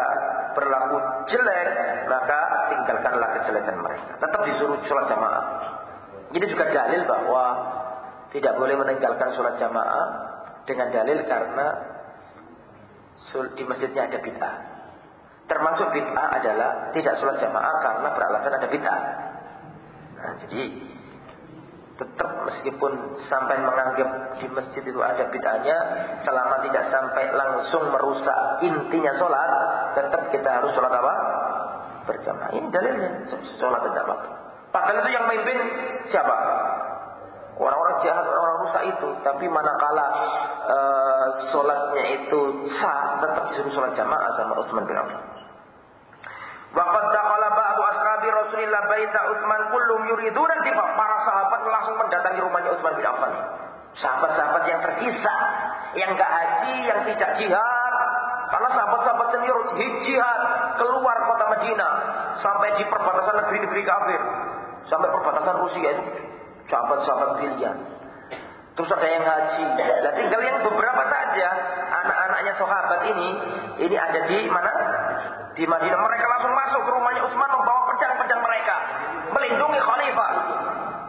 berlaku jelek, maka tinggalkanlah kejelekan mereka. Tetap disuruh sholat jamaah. Ini juga dalil bahwa tidak boleh meninggalkan sholat jamaah dengan dalil karena di masjidnya ada bid'ah. Termasuk bid'ah adalah tidak sholat jamaah karena beralasan ada bid'ah. Nah, jadi tetap meskipun sampai menganggap di masjid itu ada bid'ahnya, selama tidak sampai langsung merusak intinya sholat, tetap kita harus sholat apa? Berjamaah. Ini dalilnya, sholat berjamaah. Padahal itu yang memimpin siapa? Orang-orang jahat, orang-orang rusak itu. Tapi manakala uh, sholatnya itu sah, tetap disuruh sholat jamaah sama Utsman bin Affan. Waqad dakhala ba'du ashabi Rasulillah baita Utsman kullum yuriduna tiba para sahabat langsung mendatangi rumahnya Utsman bin Affan. Sahabat-sahabat yang terpisah, yang gak haji, yang tidak jihad. Karena sahabat-sahabat senior jihad keluar kota Madinah sampai di perbatasan negeri-negeri kafir, sampai perbatasan Rusia itu sahabat-sahabat pilihan. Terus ada yang haji. Nah, tinggal yang beberapa saja anak-anaknya sahabat ini, ini ada di mana? Di Madinah. Mereka langsung masuk ke rumahnya Utsman membawa pedang-pedang mereka, melindungi khalifah.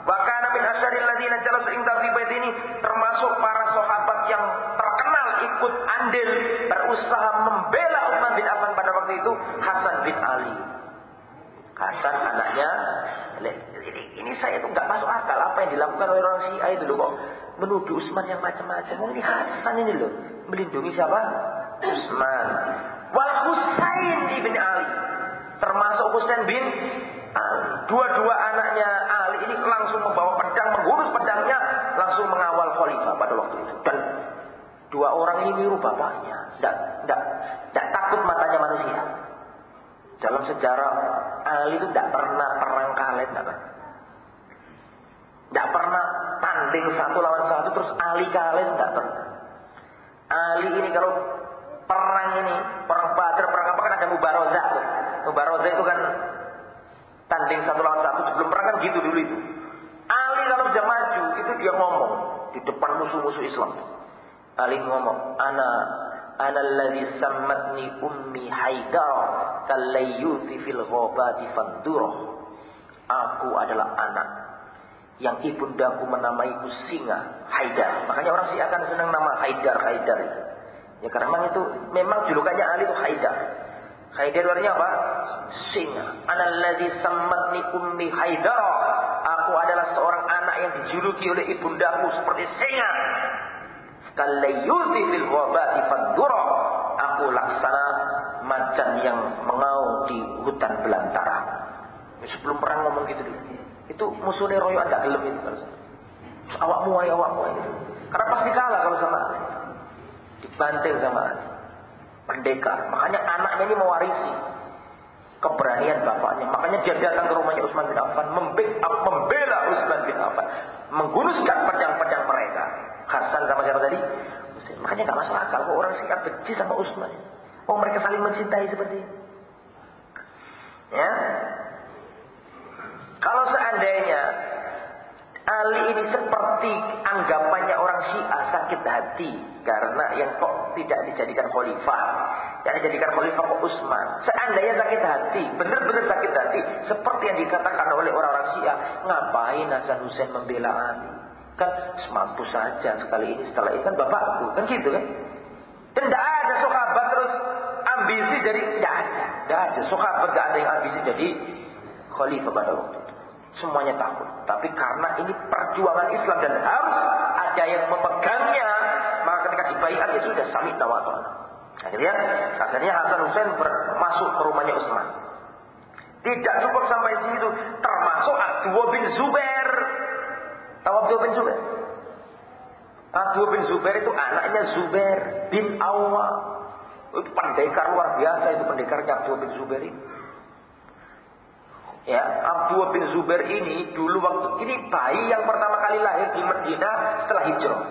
Bahkan Nabi asyaril ladina jalasu inda bait ini termasuk para sahabat yang terkenal ikut andil berusaha membela Utsman bin Affan pada waktu itu Hasan bin Ali. Hasan anaknya ini, saya tuh nggak masuk apa yang dilakukan oleh orang Syiah itu loh kok menuduh Utsman yang macam-macam. Ini Hasan ini loh melindungi siapa? Utsman. Wal Husain ibn Ali termasuk Husain bin. Dua-dua anaknya Ali ini langsung membawa pedang, menghunus pedangnya, langsung mengawal khalifah pada waktu itu. Dan dua orang ini niru bapaknya. Tidak takut matanya manusia. Dalam sejarah Ali itu tidak pernah perang kalah, tidak. Tidak pernah tanding satu lawan satu terus Ali kalah, tidak pernah. Ali ini kalau perang ini, perang Badar, perang apa kan ada mubarozah. Mubarozah itu kan tanding satu lawan satu sebelum perang kan gitu dulu itu. Ali kalau sudah maju itu dia ngomong di depan musuh-musuh Islam. Ali ngomong, "Ana ana alladhi sammatni ummi Haidar kalayyuti fil ghabati fandurah. Aku adalah anak yang ibundaku menamaiku singa Haidar. Makanya orang sih akan senang nama Haidar Haidar. Ya karena memang itu memang julukannya Ali itu Haidar. Haidar artinya apa? Singa. Analladzi sammatni ummi Haidar. Aku adalah seorang anak yang dijuluki oleh ibundaku seperti singa kalayuzi fil wabati fandura aku laksana macan yang mengaum di hutan belantara sebelum perang ngomong gitu dulu itu musuhnya royoan gak gelem itu awak muai awak muai karena pasti kalah kalau sama dibanting sama pendekar makanya anaknya ini mewarisi keberanian bapaknya. Makanya dia datang ke rumahnya Utsman bin Affan membela Utsman bin Affan. Menggunuskan pedang-pedang mereka. Hasan sama siapa tadi? Makanya gak masuk akal kok orang Syiah benci sama Utsman. Oh mereka saling mencintai seperti ini. Ya. Kalau seandainya Ali ini seperti anggapannya orang Syiah sakit hati karena yang kok tidak dijadikan khalifah, yang dijadikan khalifah kok Utsman. Seandainya sakit hati, benar-benar sakit hati, seperti yang dikatakan oleh orang-orang Syiah, ngapain Hasan Hussein membela Ali? Kan semampu saja sekali ini setelah itu kan bapakku. Kan gitu kan. Dan tidak ada sahabat terus ambisi dari tidak ada. Tidak ada. Sahabat tidak ada yang ambisi jadi khalifah pada waktu. Semuanya takut. Tapi karena ini perjuangan Islam dan harus ada yang memegangnya, maka ketika dibayar ya sudah sami nawatun. Akhirnya, akhirnya Hasan Hussein masuk ke rumahnya Utsman. Tidak cukup sampai situ, termasuk Abdullah bin Zubair. Tahu Abdullah bin Zubair? Abdullah bin Zubair itu anaknya Zubair bin Awwa. Itu pendekar luar biasa itu pendekarnya Abdullah bin Zubair ini. Ya, Abdullah bin Zubair ini dulu waktu ini bayi yang pertama kali lahir di Medina setelah hijrah.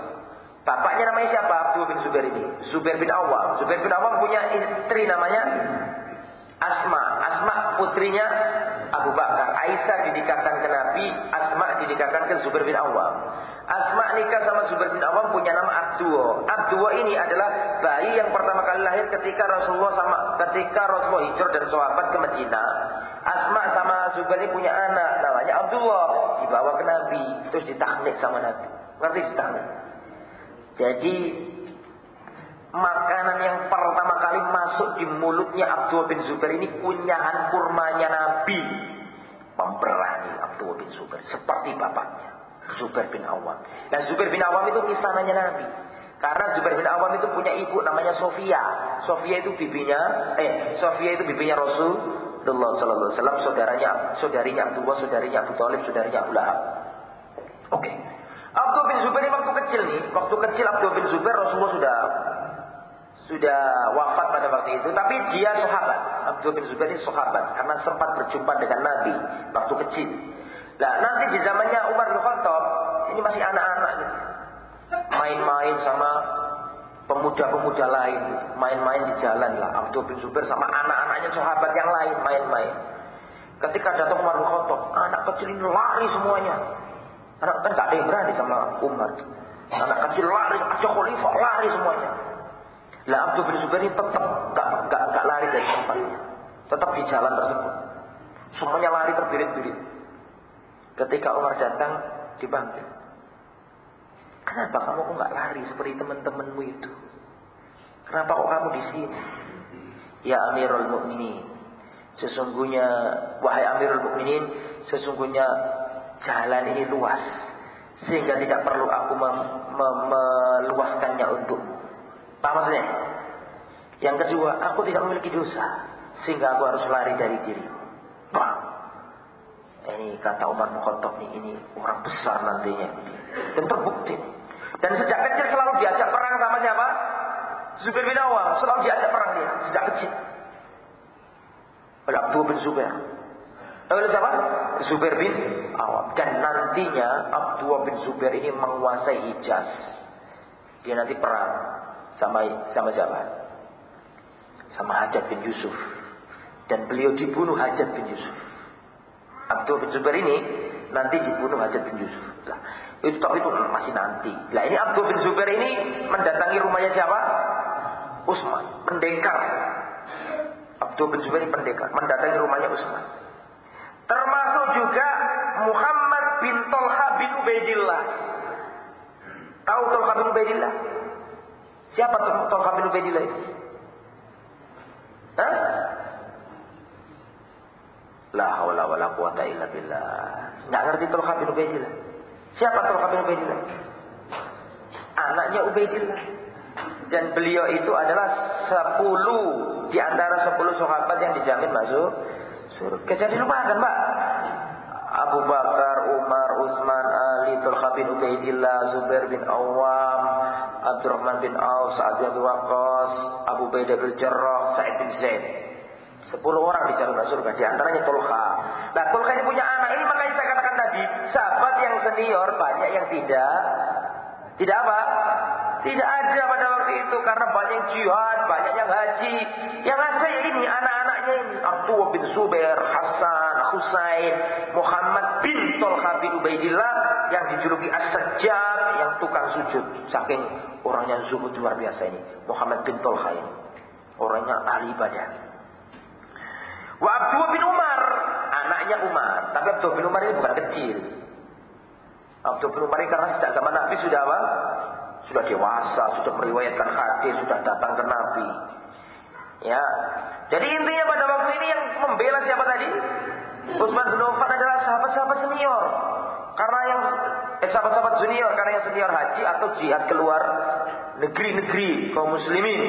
Bapaknya namanya siapa? Abdullah bin Zubair ini. Zubair bin Awam. Zubair bin Awam punya istri namanya Asma. Asma putrinya Abu Bakar. Aisyah didikahkan ke Nabi. Asma didikahkan ke Zubair bin Awam. Asma nikah sama Zubair bin Awam punya nama Abdullah. Abdullah ini adalah bayi yang pertama kali lahir ketika Rasulullah sama ketika Rasulullah hijrah dan sahabat ke Medina. Asma sama Zubair ini punya anak namanya Abdullah dibawa ke Nabi terus ditahnik sama Nabi. Nanti ditahnik. Jadi makanan yang pertama kali masuk di mulutnya Abdullah bin Zubair ini kunyahan kurmanya Nabi. Memberani Abdullah bin Zubair seperti bapaknya Zubair bin Awam. Dan Zubair bin Awam itu kisananya Nabi. Karena Zubair bin Awam itu punya ibu namanya Sofia. Sofia itu bibinya, eh Sofia itu bibinya Rasul Rasulullah Sallallahu Alaihi Wasallam, saudaranya, saudarinya Abdullah, saudarinya Abu Talib, saudarinya Abu Lahab. Oke. Okay. Abdul bin Zubair ini waktu kecil nih, waktu kecil Abdul bin Zubair Rasulullah sudah sudah wafat pada waktu itu, tapi dia sahabat. Abdul bin Zubair ini sahabat karena sempat berjumpa dengan Nabi waktu kecil. Nah, nanti di zamannya Umar bin Khattab, ini masih anak-anak Main-main sama pemuda-pemuda lain main-main di jalan lah. Abdul bin Zubair sama anak-anaknya sahabat yang lain main-main. Ketika datang Umar bin Khattab anak kecil ini lari semuanya. Anak kan gak berani sama Umar. Anak kecil lari aja khalifah lari semuanya. Lah Abdul bin Zubair ini tetap gak, gak, gak lari dari tempatnya. Tetap di jalan tersebut. Semuanya lari terbirit-birit ketika Umar datang dipanggil Kenapa kamu kok nggak lari seperti teman-temanmu itu? Kenapa kok kamu di sini? Ya Amirul Mukminin, sesungguhnya wahai Amirul Mukminin, sesungguhnya jalan ini luas sehingga tidak perlu aku meluaskannya untukmu. Apa maksudnya? Yang kedua, aku tidak memiliki dosa sehingga aku harus lari dari dirimu. Paham? Ini kata Umar Khattab ini orang besar nantinya. Dan terbukti. Dan sejak kecil selalu diajak perang sama siapa? Zubair bin Awam. Selalu diajak perang dia. Sejak kecil. Oleh Abdul bin Zubair. Oleh siapa? Zubair bin Awam. Dan nantinya Abdul bin Zubair ini menguasai Hijaz. Dia nanti perang sama sama siapa? Sama Hajat bin Yusuf. Dan beliau dibunuh Hajat bin Yusuf. Abdul bin Zubair ini nanti dibunuh Hajat bin Yusuf. Nah, itu tapi itu masih nanti. Nah ini Abdul bin Zubair ini mendatangi rumahnya siapa? Usman, pendekar. Abdul bin Zubair ini pendekar, mendatangi rumahnya Usman. Termasuk juga Muhammad bin Tolha bin Ubaidillah. Tahu Tolha bin Ubaidillah? Siapa Tolha bin Ubaidillah itu? Hah? La haula wala quwata illa billah. Enggak ngerti Tolha bin Ubaidillah. Siapa Talha bin Ubaidillah? Anaknya Ubaidillah. Dan beliau itu adalah sepuluh di antara sepuluh sahabat yang dijamin masuk surga. Jadi lupakan, Mbak. Abu Bakar, Umar, Utsman, Ali, Talha bin Ubaidillah, Zubair bin Awam, Abdurrahman bin Auf, Sa'ad bin Waqqas, Abu Baidah bin Jarrah, Sa'id bin Zaid. Sepuluh orang dijamin masuk surga. Di antaranya Talha. Nah, Talha ini punya anak. Ini makanya saya katakan tadi, sahabat yang senior banyak yang tidak tidak apa? Tidak ada pada waktu itu karena banyak jihad, banyak yang haji. Yang ada ini anak-anaknya ini Abdullah bin Zubair, Hasan, Husain, Muhammad bin Tolha bin Ubaidillah yang dijuluki As-Sajjad yang tukang sujud. Saking orangnya zuhud luar biasa ini. Muhammad bin Tolha ini. Orangnya ahli ibadah. Wa Abdullah bin Umar, anaknya Umar. Tapi Abdullah bin Umar ini bukan kecil. Abdul bin Umar karena sejak zaman Nabi sudah apa? Sudah dewasa, sudah meriwayatkan hadis, sudah datang ke Nabi. Ya. Jadi intinya pada waktu ini yang membela siapa tadi? Utsman bin Affan adalah sahabat-sahabat senior. Karena yang eh, sahabat-sahabat junior karena yang senior haji atau jihad keluar negeri-negeri kaum muslimin.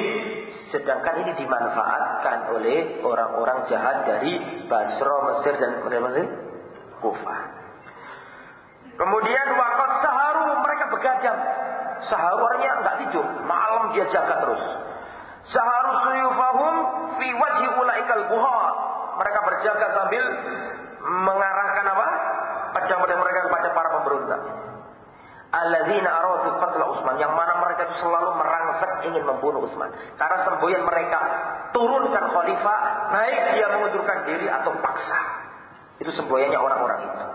Sedangkan ini dimanfaatkan oleh orang-orang jahat dari Basra, Mesir dan Mesir, Kufah. Kemudian waktu saharu mereka begadang. Saharu enggak tidur, malam dia jaga terus. Saharu suyufahum fi wajhi ulaikal buhat. Mereka berjaga sambil mengarahkan apa? Pedang-pedang mereka kepada para pemberontak. Alladzina aradu qatla Utsman yang mana mereka itu selalu merangsek ingin membunuh Utsman. Karena semboyan mereka turunkan khalifah, naik dia mengundurkan diri atau paksa. Itu semboyannya orang-orang itu.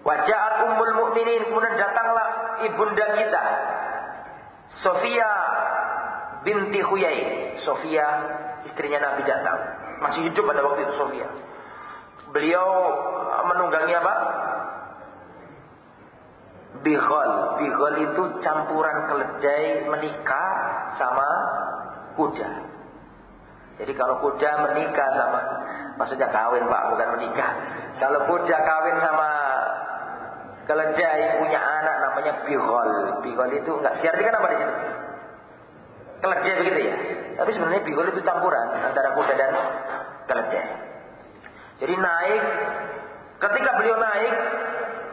Wajahat ummul mukminin kemudian datanglah ibunda kita Sofia binti Huyai. Sofia istrinya Nabi datang. Masih hidup pada waktu itu Sofia. Beliau menunggangi apa? Bihol. Bihol itu campuran keledai menikah sama kuda. Jadi kalau kuda menikah sama, maksudnya kawin pak, bukan menikah. Kalau kuda kawin sama keledai punya anak namanya bihol. Bihol itu enggak kan apa di situ? Keledai begitu ya. Tapi sebenarnya bihol itu campuran antara kuda dan keledai. Jadi naik, ketika beliau naik,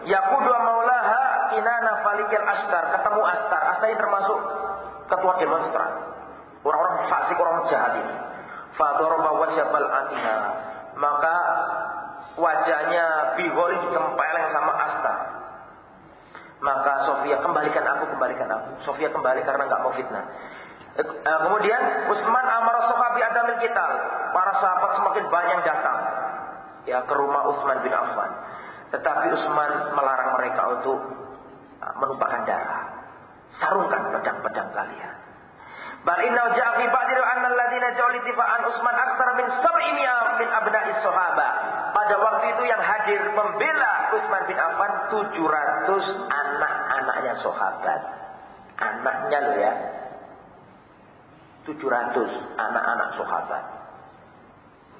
Yakudu maulaha inana falikil astar. Ketemu astar. Astar ini termasuk ketua demonstran. Orang-orang fasik, orang jahat ini. Fadoroba wajabal atiha. Maka wajahnya Bihol ditempeleng sama astar. Maka Sofia kembalikan aku, kembalikan aku. Sofia kembali karena nggak mau fitnah. Eh, kemudian Utsman amar sahabi adamil kita. Para sahabat semakin banyak datang ya ke rumah Utsman bin Affan. Tetapi Utsman melarang mereka untuk menumpahkan darah. Sarungkan pedang-pedang kalian. Bal inna ja'a ba'dir anna alladziina ja'alu tifa'an Utsman aktsar min sab'ina min abna'i sahabat. Pada waktu itu yang hadir membela Utsman bin Affan 700 anak-anaknya sahabat. Anaknya loh ya. 700 anak-anak sahabat.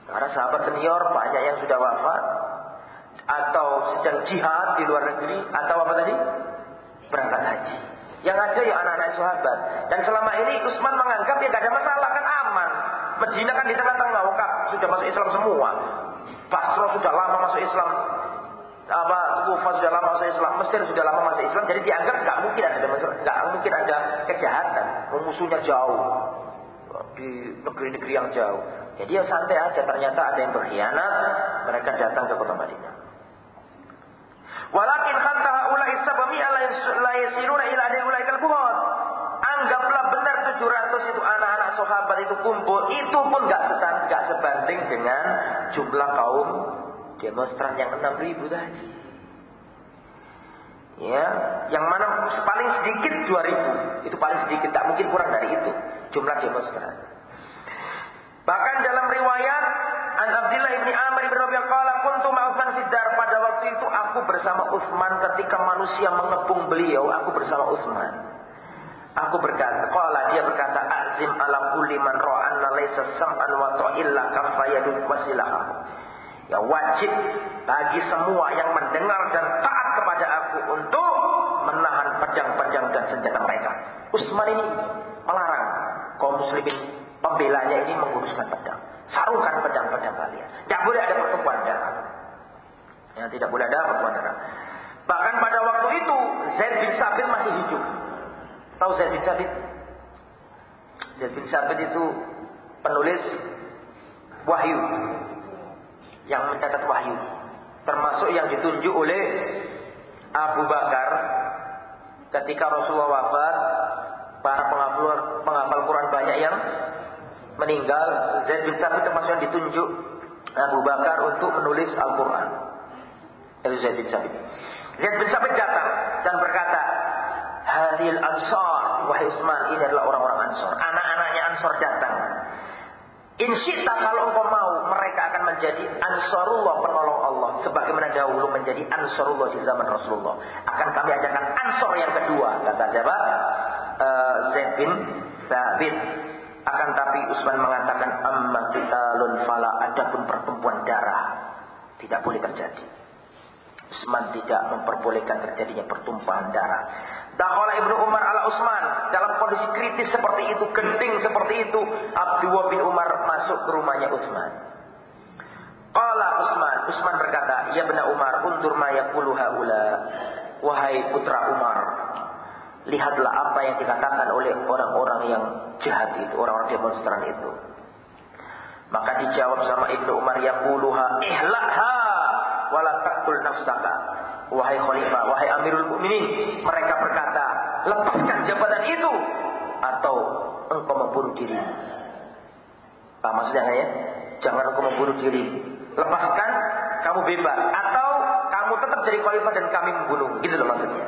Karena sahabat senior banyak yang sudah wafat, atau sedang jihad di luar negeri atau apa tadi? Berangkat haji. Yang ada ya anak-anak sahabat. Dan selama ini Utsman menganggap ya gak ada masalah kan aman. Medina kan di tengah-tengah wakaf sudah masuk Islam semua. Basra sudah lama masuk Islam. Apa Kufah sudah lama masuk Islam, Mesir sudah lama masuk Islam. Jadi dianggap gak mungkin ada masalah, gak mungkin ada kejahatan. Musuhnya jauh di negeri-negeri yang jauh. Jadi ya santai aja. Ternyata ada yang berkhianat, mereka datang ke kota Madinah. Walakin Anggaplah benar 700 itu anak-anak sahabat itu kumpul, itu pun gak gak sebanding dengan jumlah kaum demonstran yang 6000 tadi. Ya, yang mana paling sedikit 2000, itu paling sedikit, tak mungkin kurang dari itu jumlah demonstran. Bahkan dalam riwayat An Abdullah ibni Amr Rabi'ah qala kuntu ma'utsman Sidar pada waktu itu aku bersama Utsman ketika manusia mengepung beliau aku bersama Utsman. Aku berkata, qala dia berkata azim ala kulli man ra'anna laysa sam'an wa ta'illa kafayadu wasilahu. Ya wajib bagi semua yang mendengar dan taat kepada aku untuk menahan pedang-pedang dan senjata mereka. Utsman ini melarang kaum muslimin pembelanya ini menguruskan pedang. Sarungkan pedang-pedang kalian. Tidak boleh ada pertemuan darah. Ya, tidak boleh ada pertemuan darah. Bahkan pada waktu itu Zaid bin Sabit masih hidup. Tahu Zaid bin Sabit? Zaid bin Sabit itu penulis wahyu yang mencatat wahyu termasuk yang ditunjuk oleh Abu Bakar ketika Rasulullah wafat para penghafal penghafal Quran banyak yang meninggal, Zaid bin Thabit termasuk yang ditunjuk Abu Bakar untuk menulis Al-Quran. Itu Zaid bin Thabit. Zaid bin Thabit datang dan berkata, Hadil Ansar, wahai Utsman, ini adalah orang-orang Ansar. Anak-anaknya Ansar datang. Insyita kalau engkau mau, mereka akan menjadi Ansarullah, penolong Allah. Sebagaimana dahulu menjadi Ansarullah di zaman Rasulullah. Akan kami ajarkan Ansar yang kedua. Kata siapa? Uh, Zaid bin Thabit. Akan tapi Utsman mengatakan amma qitalun fala adapun pertempuran darah Tidak boleh terjadi. Utsman tidak memperbolehkan terjadinya pertumpahan darah. Dakhala Ibnu Umar ala Utsman dalam kondisi kritis seperti itu, genting seperti itu, Abdullah bin Umar masuk ke rumahnya Utsman. Qala Utsman, Utsman berkata, "Ya benar Umar, undur ma yaqulu haula." Wahai putra Umar, lihatlah apa yang dikatakan oleh orang-orang yang jahat itu, orang-orang demonstran itu. Maka dijawab sama Ibnu Umar yaquluha ihlakha wala taqtul nafsaka. Wahai khalifah, wahai Amirul Mukminin, mereka berkata, lepaskan jabatan itu atau engkau membunuh diri. Apa maksudnya ya? Jangan engkau membunuh diri. Lepaskan, kamu bebas. Atau kamu tetap jadi khalifah dan kami membunuh. Gitu loh maksudnya.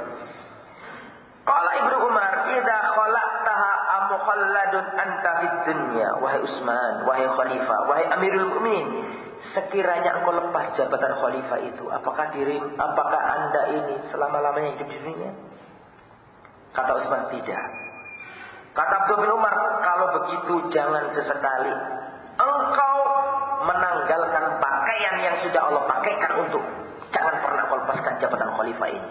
Qala Ibnu Umar, "Idza khalaqtaha amukhalladun anta fid dunya." Wahai Utsman, wahai khalifah, wahai Amirul Mukminin, sekiranya engkau lepas jabatan khalifah itu, apakah diri apakah Anda ini selama-lamanya hidup di dunia? Kata Utsman, tidak. Kata Abdul bin Umar, kalau begitu jangan sesekali engkau menanggalkan pakaian yang sudah Allah pakaikan untuk jangan pernah kau lepaskan jabatan khalifah ini.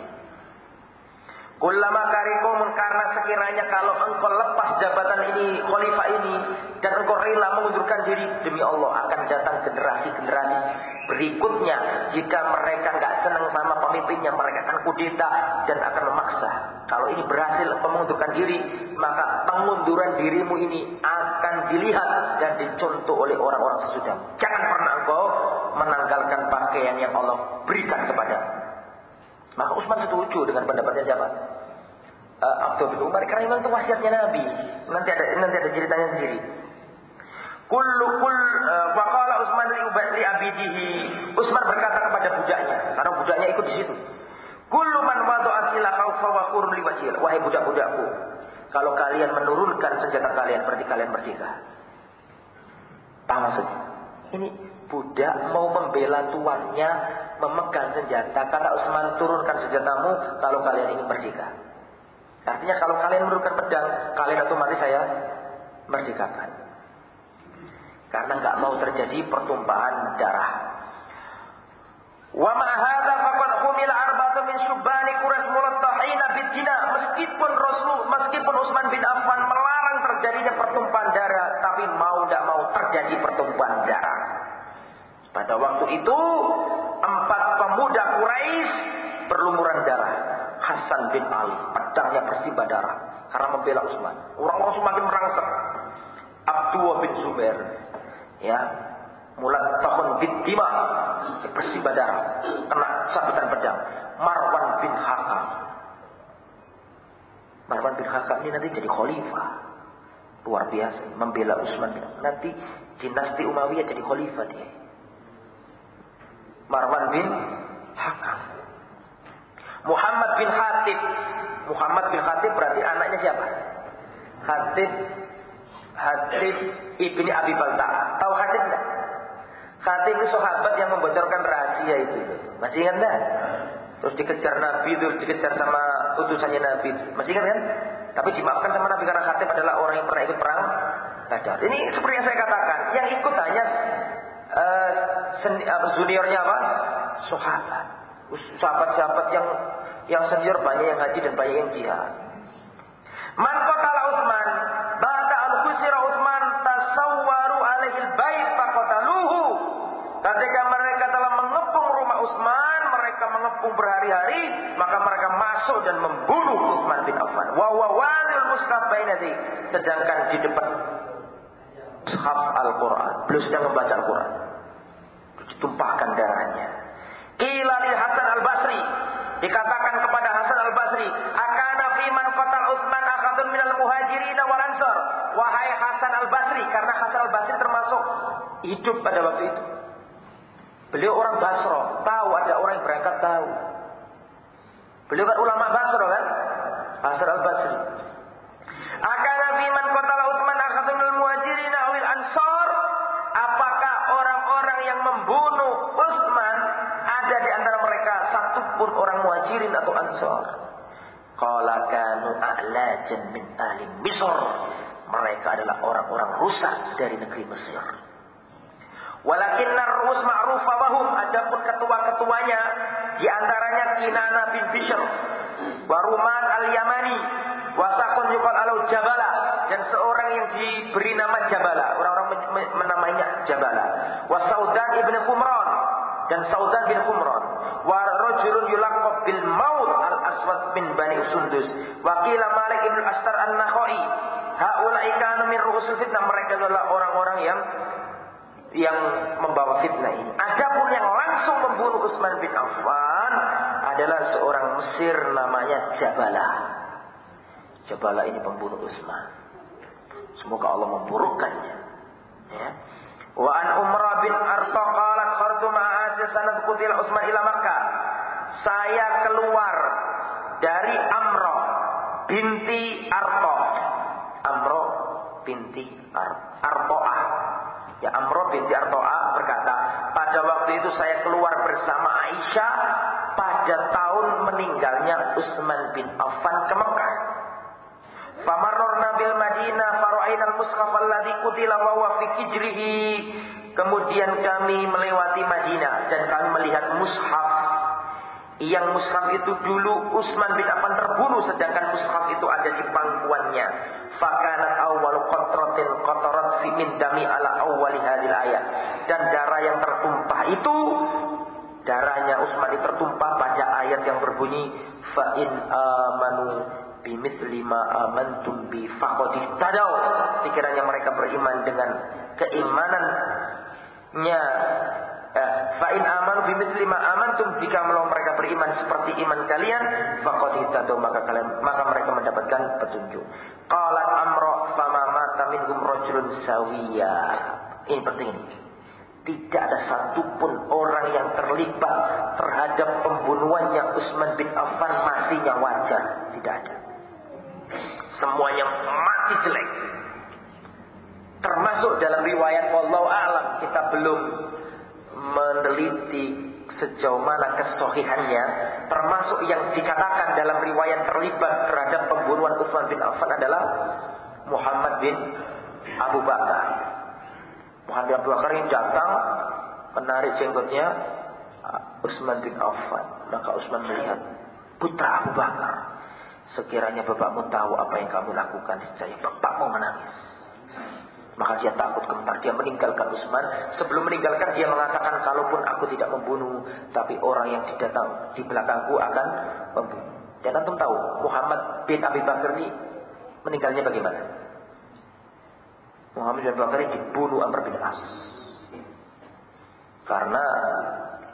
Kulama karikum karena sekiranya kalau engkau lepas jabatan ini, khalifah ini, dan engkau rela mengundurkan diri, demi Allah akan datang generasi-generasi berikutnya. Jika mereka nggak senang sama pemimpinnya, mereka akan kudeta dan akan memaksa. Kalau ini berhasil mengundurkan diri, maka pengunduran dirimu ini akan dilihat dan dicontoh oleh orang-orang sesudah. Jangan pernah engkau menanggalkan pakaian yang Allah berikan kepada maka Utsman setuju dengan pendapatnya siapa? Uh, Abdul bin Umar karena memang itu wasiatnya Nabi. Nanti ada nanti ada ceritanya sendiri. Kullu kull uh, waqala Utsman li li abidihi. Utsman berkata kepada budaknya, karena budaknya ikut di situ. Kullu man wada'a silaha fa li wajhil. Wahai budak-budakku, kalau kalian menurunkan senjata kalian berarti kalian merdeka. Maksudnya? Ini budak mau membela tuannya memegang senjata. Kata Utsman, turunkan senjatamu kalau kalian ingin merdeka. Artinya kalau kalian menurunkan pedang, kalian otomatis saya merdekakan. Karena nggak mau terjadi pertumpahan darah. Wa ma hadza faqad humila arba'atu min syubani Quraisy mulattahina bidina meskipun Rasul meskipun Utsman bin Affan melarang terjadinya pertumpahan darah tapi mau tidak mau terjadi pertumpahan darah. Pada waktu itu empat pemuda Quraisy berlumuran darah. Hasan bin Ali, pedangnya bersimbah darah karena membela Utsman. Orang-orang semakin merangsek. Abdullah bin Zubair, ya, mulai tahun bin Dima, bersimbah darah, kena sabetan pedang. Marwan bin Hakam. Marwan bin Hakam ini nanti jadi khalifah. Luar biasa, membela Utsman. Nanti dinasti Umayyah jadi khalifah dia. Marwan bin Hakam. Muhammad bin Hatib. Muhammad bin Hatib berarti anaknya siapa? Hatib Hatib ibni Abi Balta. Tahu Hatib enggak? Hatib itu sahabat yang membocorkan rahasia itu. Masih ingat enggak? Terus dikejar Nabi, terus dikejar sama utusannya Nabi. Masih ingat kan? Tapi dimaafkan sama Nabi karena Hatib adalah orang yang pernah ikut perang Badar. Ini seperti yang saya katakan, yang ikut hanya uh, juniornya apa? Sahabat. Sahabat-sahabat yang yang senior banyak yang haji dan banyak yang jihad. Man qatala Utsman ba'da al-khusira Utsman tasawwaru alaihi al-bait faqataluhu. Ketika mereka telah mengepung rumah Utsman, mereka mengepung berhari-hari, maka mereka masuk dan membunuh Utsman bin Affan. Wa wa walil mushaf. Sedangkan di depan mushaf Al-Quran. Beliau sedang membaca Al-Quran. Ditumpahkan darahnya. Qila Hasan Al-Basri. Dikatakan kepada Hasan Al-Basri. Akana fiman qatal Utsman akadun minal muhajirin wal ansar. Wahai Hasan Al-Basri. Karena Hasan Al-Basri termasuk hidup pada waktu itu. Beliau orang Basro. Tahu ada orang yang berangkat tahu. Beliau kan ulama Basro kan? Hasan Al-Basri. Akana fiman qatal Utsman akadun minal muhajirin awil ansar. Apakah orang-orang yang membunuh Utsman ada di antara mereka satu pun orang muhajirin atau ansar? Qala kanu a'lajan min ahli Misr. Mereka adalah orang-orang rusak dari negeri Mesir. Walakin narus ma'rufa wahum. Adapun ketua-ketuanya di antaranya Kinana bin Bishr, Waruman al-Yamani, Wasakun yukal alau Jabala dan seorang yang diberi nama Jabala, orang-orang menamainya Jabala. Wasaudan ibn Kumran dan Saudan bin Kumran. Wa rajulun yulaqab bil maut al-aswad bin Bani Sundus. Wakila Malik ibn Astar an-Nakhai. Haula'i kanu min ruhusul fitnah. Mereka adalah orang-orang yang yang membawa fitnah ini. Adapun yang langsung membunuh Utsman bin Affan adalah seorang Mesir namanya Jabalah. Jabalah ini pembunuh Utsman. Semoga Allah memburukkannya. Ya. Wa an Umrah bin Arta qalat khartu ma'a sanad qutila Utsman ila Makkah. Saya keluar dari Amro binti Arto. Amro binti Ar Artoah Ya Amro binti Arto'a berkata, pada waktu itu saya keluar bersama Aisyah pada tahun meninggalnya Utsman bin Affan ke Mekah. Famarrorna bil Madinah faro'ain al-mushaf alladhi kutila wa. Kemudian kami melewati Madinah dan kami melihat mushaf yang mushaf itu dulu Utsman bin Affan terbunuh sedangkan mushaf itu ada di pangkuannya. Fakanat awal qatratin qatarat fi min dami ala awwali hadil ayat. Dan darah yang tertumpah itu darahnya Utsman tertumpah pada ayat yang berbunyi fa in amanu bimithli ma amantum bi faqad tadau. Pikirannya mereka beriman dengan keimanannya eh, fa in amanu bimithli ma amantum jika mereka beriman seperti iman kalian faqad tadau maka kalian maka mereka mendapatkan petunjuk. Qalat Amro fama mata minhum rajulun sawiya. Ini penting. Tidak ada satupun orang yang terlibat terhadap pembunuhannya Utsman bin Affan matinya wajar. Tidak ada. Semuanya mati jelek. Termasuk dalam riwayat Allah alam kita belum meneliti sejauh mana kesohihannya termasuk yang dikatakan dalam riwayat terlibat terhadap pembunuhan Utsman bin Affan adalah Muhammad bin Abu Bakar. Muhammad bin Abu Bakar ini datang menarik jenggotnya Utsman bin Affan. Maka Utsman melihat putra Abu Bakar. Sekiranya bapakmu tahu apa yang kamu lakukan, saya bapak mau menangis. Maka dia takut gemetar. Dia meninggalkan Utsman. Sebelum meninggalkan dia mengatakan kalaupun aku tidak membunuh, tapi orang yang didatang di belakangku akan membunuh. Dan antum tahu Muhammad bin Abi Bakar ini meninggalnya bagaimana? Muhammad bin Abi Bakar ini dibunuh Amr bin As. Karena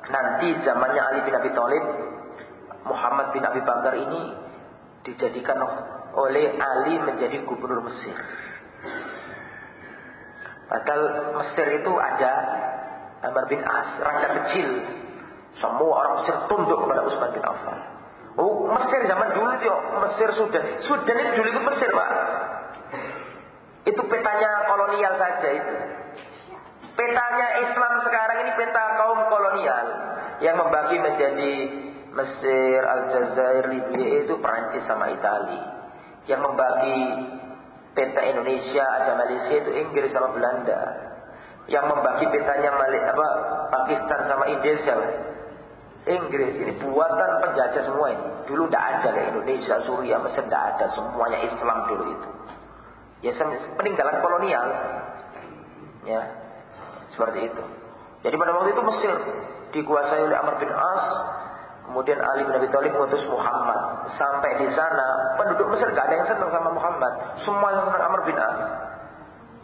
nanti zamannya Ali bin Abi Thalib, Muhammad bin Abi Bakar ini dijadikan oleh Ali menjadi gubernur Mesir. Padahal Mesir itu ada Amr bin As, raja kecil. Semua orang Mesir tunduk kepada Utsman bin Affan. Oh, Mesir zaman dulu itu, Mesir sudah, Sudan itu dulu ikut Mesir, Pak. Itu petanya kolonial saja itu. Petanya Islam sekarang ini peta kaum kolonial yang membagi menjadi Mesir, Aljazair, Libya itu Perancis sama Italia. Yang membagi peta Indonesia ada Malaysia itu Inggris sama Belanda. Yang membagi petanya Malik apa Pakistan sama India siapa? Inggris. Ini buatan penjajah semua ini. Dulu tidak ada kayak Indonesia Suriah Mesir tidak ada. Semuanya Islam dulu itu. Ya peninggalan kolonial. Ya seperti itu. Jadi pada waktu itu Mesir dikuasai oleh Amr bin As Kemudian Ali bin Abi Thalib mengutus Muhammad. Sampai di sana, penduduk Mesir gak ada yang senang sama Muhammad. Semua yang senang Amr bin As.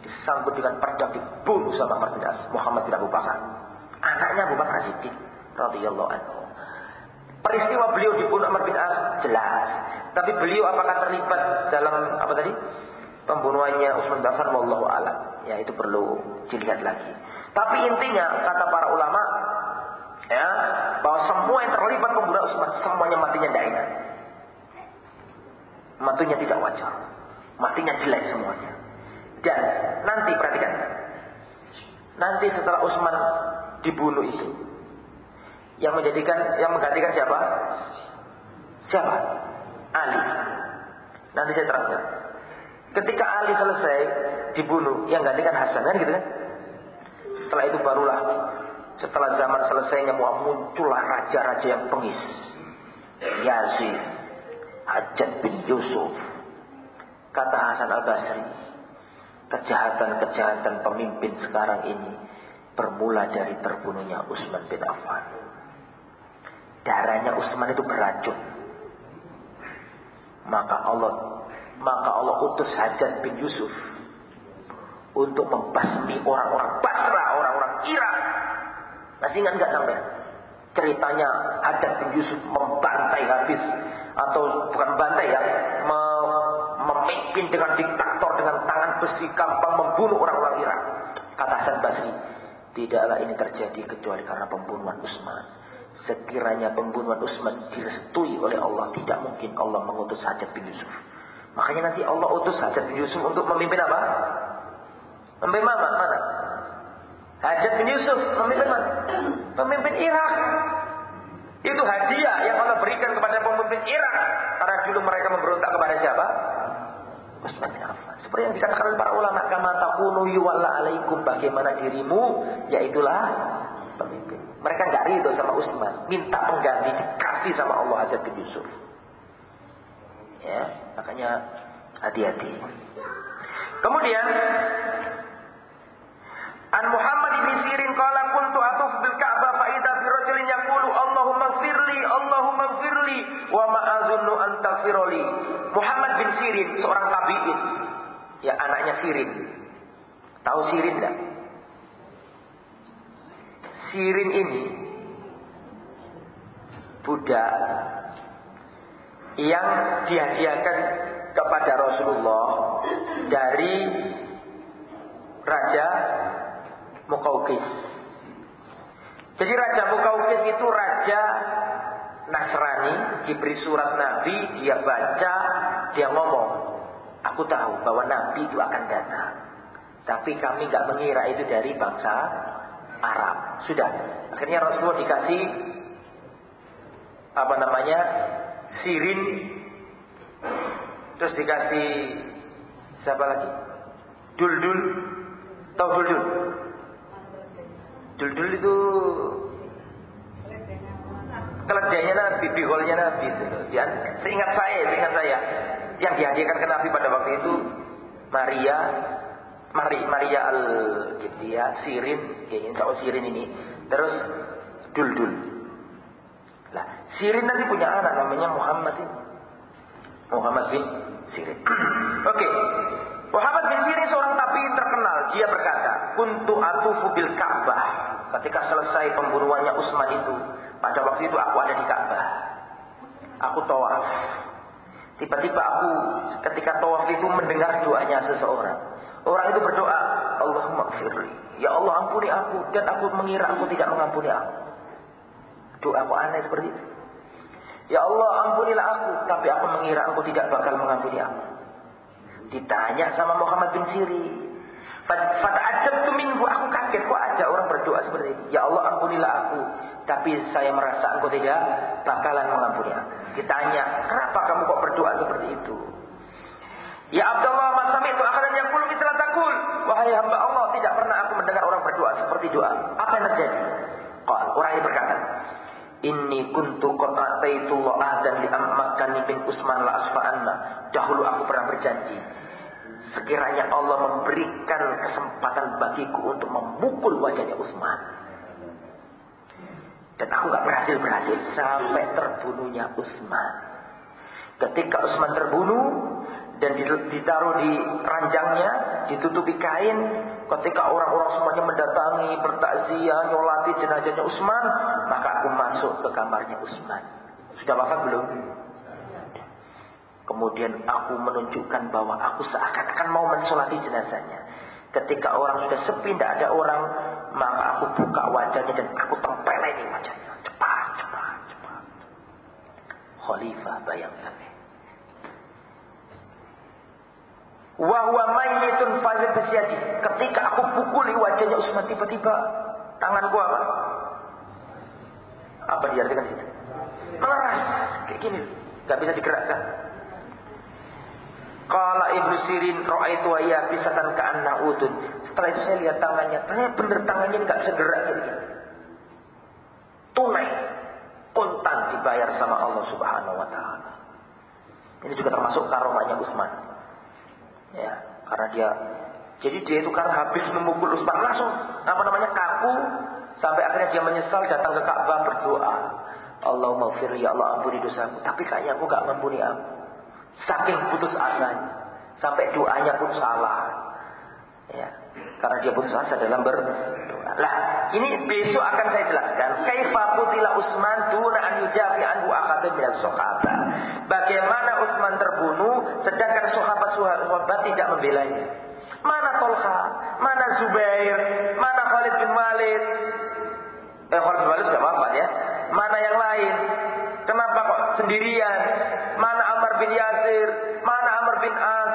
Disambut dengan pedang dibunuh sama Amr bin As. Muhammad bin Abu. Anaknya Abu Bakar Siddiq. radhiyallahu anhu. Peristiwa beliau dibunuh Amr bin As jelas. Tapi beliau apakah terlibat dalam apa tadi? Pembunuhannya Utsman bin Affan wallahu alam. Ya itu perlu dilihat lagi. Tapi intinya kata para ulama ya bahwa semua yang terlibat pembunuhan Utsman semuanya matinya tidak. Matinya tidak wajar. Matinya jelek semuanya. Dan nanti perhatikan. Nanti setelah Utsman dibunuh itu yang menjadikan yang menggantikan siapa? Siapa? Ali. Nanti saya terangkan. Ketika Ali selesai dibunuh, yang gantikan Hasan kan gitu kan? Setelah itu barulah setelah zaman selesainya muncullah raja-raja yang pengis. Yazid, Hajjaj bin Yusuf. Kata Hasan al-Basri, kejahatan-kejahatan pemimpin sekarang ini bermula dari terbunuhnya Utsman bin Affan. Darahnya Utsman itu beracun. Maka Allah maka Allah utus Hajjaj bin Yusuf untuk membasmi orang-orang Basra, orang-orang Irak. Masih ingat nggak sampai? Ceritanya Hajjaj bin Yusuf membantai habis atau bukan bantai ya, memimpin dengan diktator dengan tangan besi gampang membunuh orang-orang Irak. Kata Hasan Basri, tidaklah ini terjadi kecuali karena pembunuhan Utsman. Sekiranya pembunuhan Utsman direstui oleh Allah, tidak mungkin Allah mengutus Hajjaj bin Yusuf. Makanya nanti Allah utus Hajjaj bin Yusuf untuk memimpin apa? Memimpin mana? mana? Hajjaj bin Yusuf memimpin mana? Pemimpin Irak. Itu hadiah yang Allah berikan kepada pemimpin Irak. Karena dulu mereka memberontak kepada siapa? Utsman bin Affan. Seperti yang dikatakan para ulama, kama takunu yuwalla alaikum bagaimana dirimu, yaitulah pemimpin. Mereka nggak ridho sama Utsman, minta pengganti dikasih sama Allah Hajjaj bin Yusuf. Ya, makanya hati-hati. Kemudian An Muhammad bin Sirin qala kuntu atuf bil Ka'bah fa idza bi rajulin yaqulu Allahumma firli Allahumma firli wa ma azunnu an taghfirli. Muhammad bin Sirin seorang tabi'in. Ya anaknya Sirin. Tahu Sirin enggak? Sirin ini budak yang dihadiahkan kepada Rasulullah dari Raja Mukaukis. Jadi Raja Mukaukis itu Raja Nasrani, diberi surat Nabi, dia baca, dia ngomong. Aku tahu bahwa Nabi itu akan datang. Tapi kami nggak mengira itu dari bangsa Arab. Sudah. Akhirnya Rasulullah dikasih apa namanya Sirin terus dikasih siapa lagi Duldul tahu Duldul Duldul itu keledainya Nabi, bigolnya Nabi itu. Ya, seingat saya, seingat saya, yang dihadiahkan ke Nabi pada waktu itu Maria, Mari, Maria al ya, Sirin, ya insya Allah Sirin ini, terus Duldul. Lah, Sirin nanti punya anak namanya Muhammad ini. Muhammad bin Sirin. Oke. Okay. Muhammad bin Sirin seorang tabi'in terkenal. Dia berkata, "Kuntu atufu bil Ka'bah." Ketika selesai pembunuhannya Utsman itu, pada waktu itu aku ada di Ka'bah. Aku tawaf. Tiba-tiba aku ketika tawaf itu mendengar doanya seseorang. Orang itu berdoa, Allahumma firli. Ya Allah ampuni aku. Dan aku mengira aku tidak mengampuni aku. Doa aku aneh seperti itu. Ya Allah ampunilah aku. Tapi aku mengira aku tidak bakal mengampuni aku. Ditanya sama Muhammad bin Siri. Fata'ajab tu minggu. Aku kaget. Kok ada orang berdoa seperti ini. Ya Allah ampunilah aku. Tapi saya merasa engkau tidak bakalan mengampuni aku. Ditanya. Kenapa kamu kok berdoa seperti itu? Ya Abdullah Masami itu akan yang kulu mitra takul. Wahai hamba Allah. Tidak pernah aku mendengar orang berdoa seperti doa. Apa yang terjadi? Orang ini berkata. Inni kuntu qad ataitullah ahdan li ammakani bin Usman la asfa'anna. Dahulu aku pernah berjanji. Sekiranya Allah memberikan kesempatan bagiku untuk memukul wajahnya Utsman. Dan aku gak berhasil-berhasil sampai terbunuhnya Utsman. Ketika Utsman terbunuh dan ditaruh di ranjangnya, ditutupi kain, ketika orang-orang semuanya mendatangi, bertakziah, nyolati jenazahnya Utsman, maka aku masuk ke kamarnya Utsman. Sudah wafat belum? Kemudian aku menunjukkan bahwa aku seakan-akan mau mensolati jenazahnya. Ketika orang sudah sepi, tidak ada orang, maka aku buka wajahnya dan aku tempelin wajahnya. Cepat, cepat, cepat. Khalifah bayangkan. Wahwa mayyitun fazil bisyadi. Ketika aku pukuli wajahnya Utsman tiba-tiba tanganku apa? Apa diartikan situ? Meleras kayak gini, nggak bisa digerakkan. Qala Ibnu Sirin ra'aitu ayya bisatan ka'anna udun. Setelah itu saya lihat tangannya, ternyata bener tangannya enggak segera gitu. Tunai, kontan dibayar sama Allah Subhanahu wa taala. Ini juga termasuk karomanya Utsman. Ya, karena dia jadi dia itu karena habis memukul Utsman langsung apa namanya kaku sampai akhirnya dia menyesal datang ke Ka'bah berdoa. Allah maghfir ya Allah ampuni dosaku. Tapi kayaknya aku gak mampuni aku. Saking putus asanya. Sampai doanya pun salah. Ya, karena dia putus asa dalam berdoa. Lah, ini besok akan saya jelaskan. Kaifa qutila Utsman duna an yujafi anhu akadun min sahabat. Bagaimana Utsman terbunuh sedangkan sahabat-sahabat tidak membelanya. Mana Tolha, mana Zubair, mana Khalid bin Walid. Eh Khalid bin Walid tidak apa ya. Mana yang lain? Kenapa kok sendirian? Mana Amr bin Yasir? Mana Amr bin As?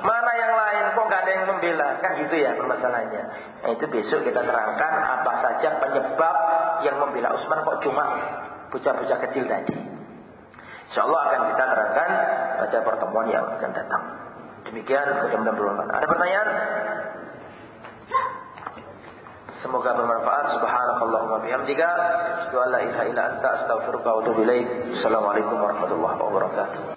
Mana yang lain? Kok gak ada yang membela? Kan gitu ya permasalahannya. Nah itu besok kita terangkan apa saja penyebab yang membela Utsman kok cuma bocah-bocah kecil tadi. Insya Allah akan kita terangkan pada pertemuan yang akan datang. Demikian mudah-mudahan. Ada pertanyaan? Semoga bermanfaat. Subhanakallahumma bihamdika. La wa ilaik. Assalamualaikum warahmatullahi wabarakatuh.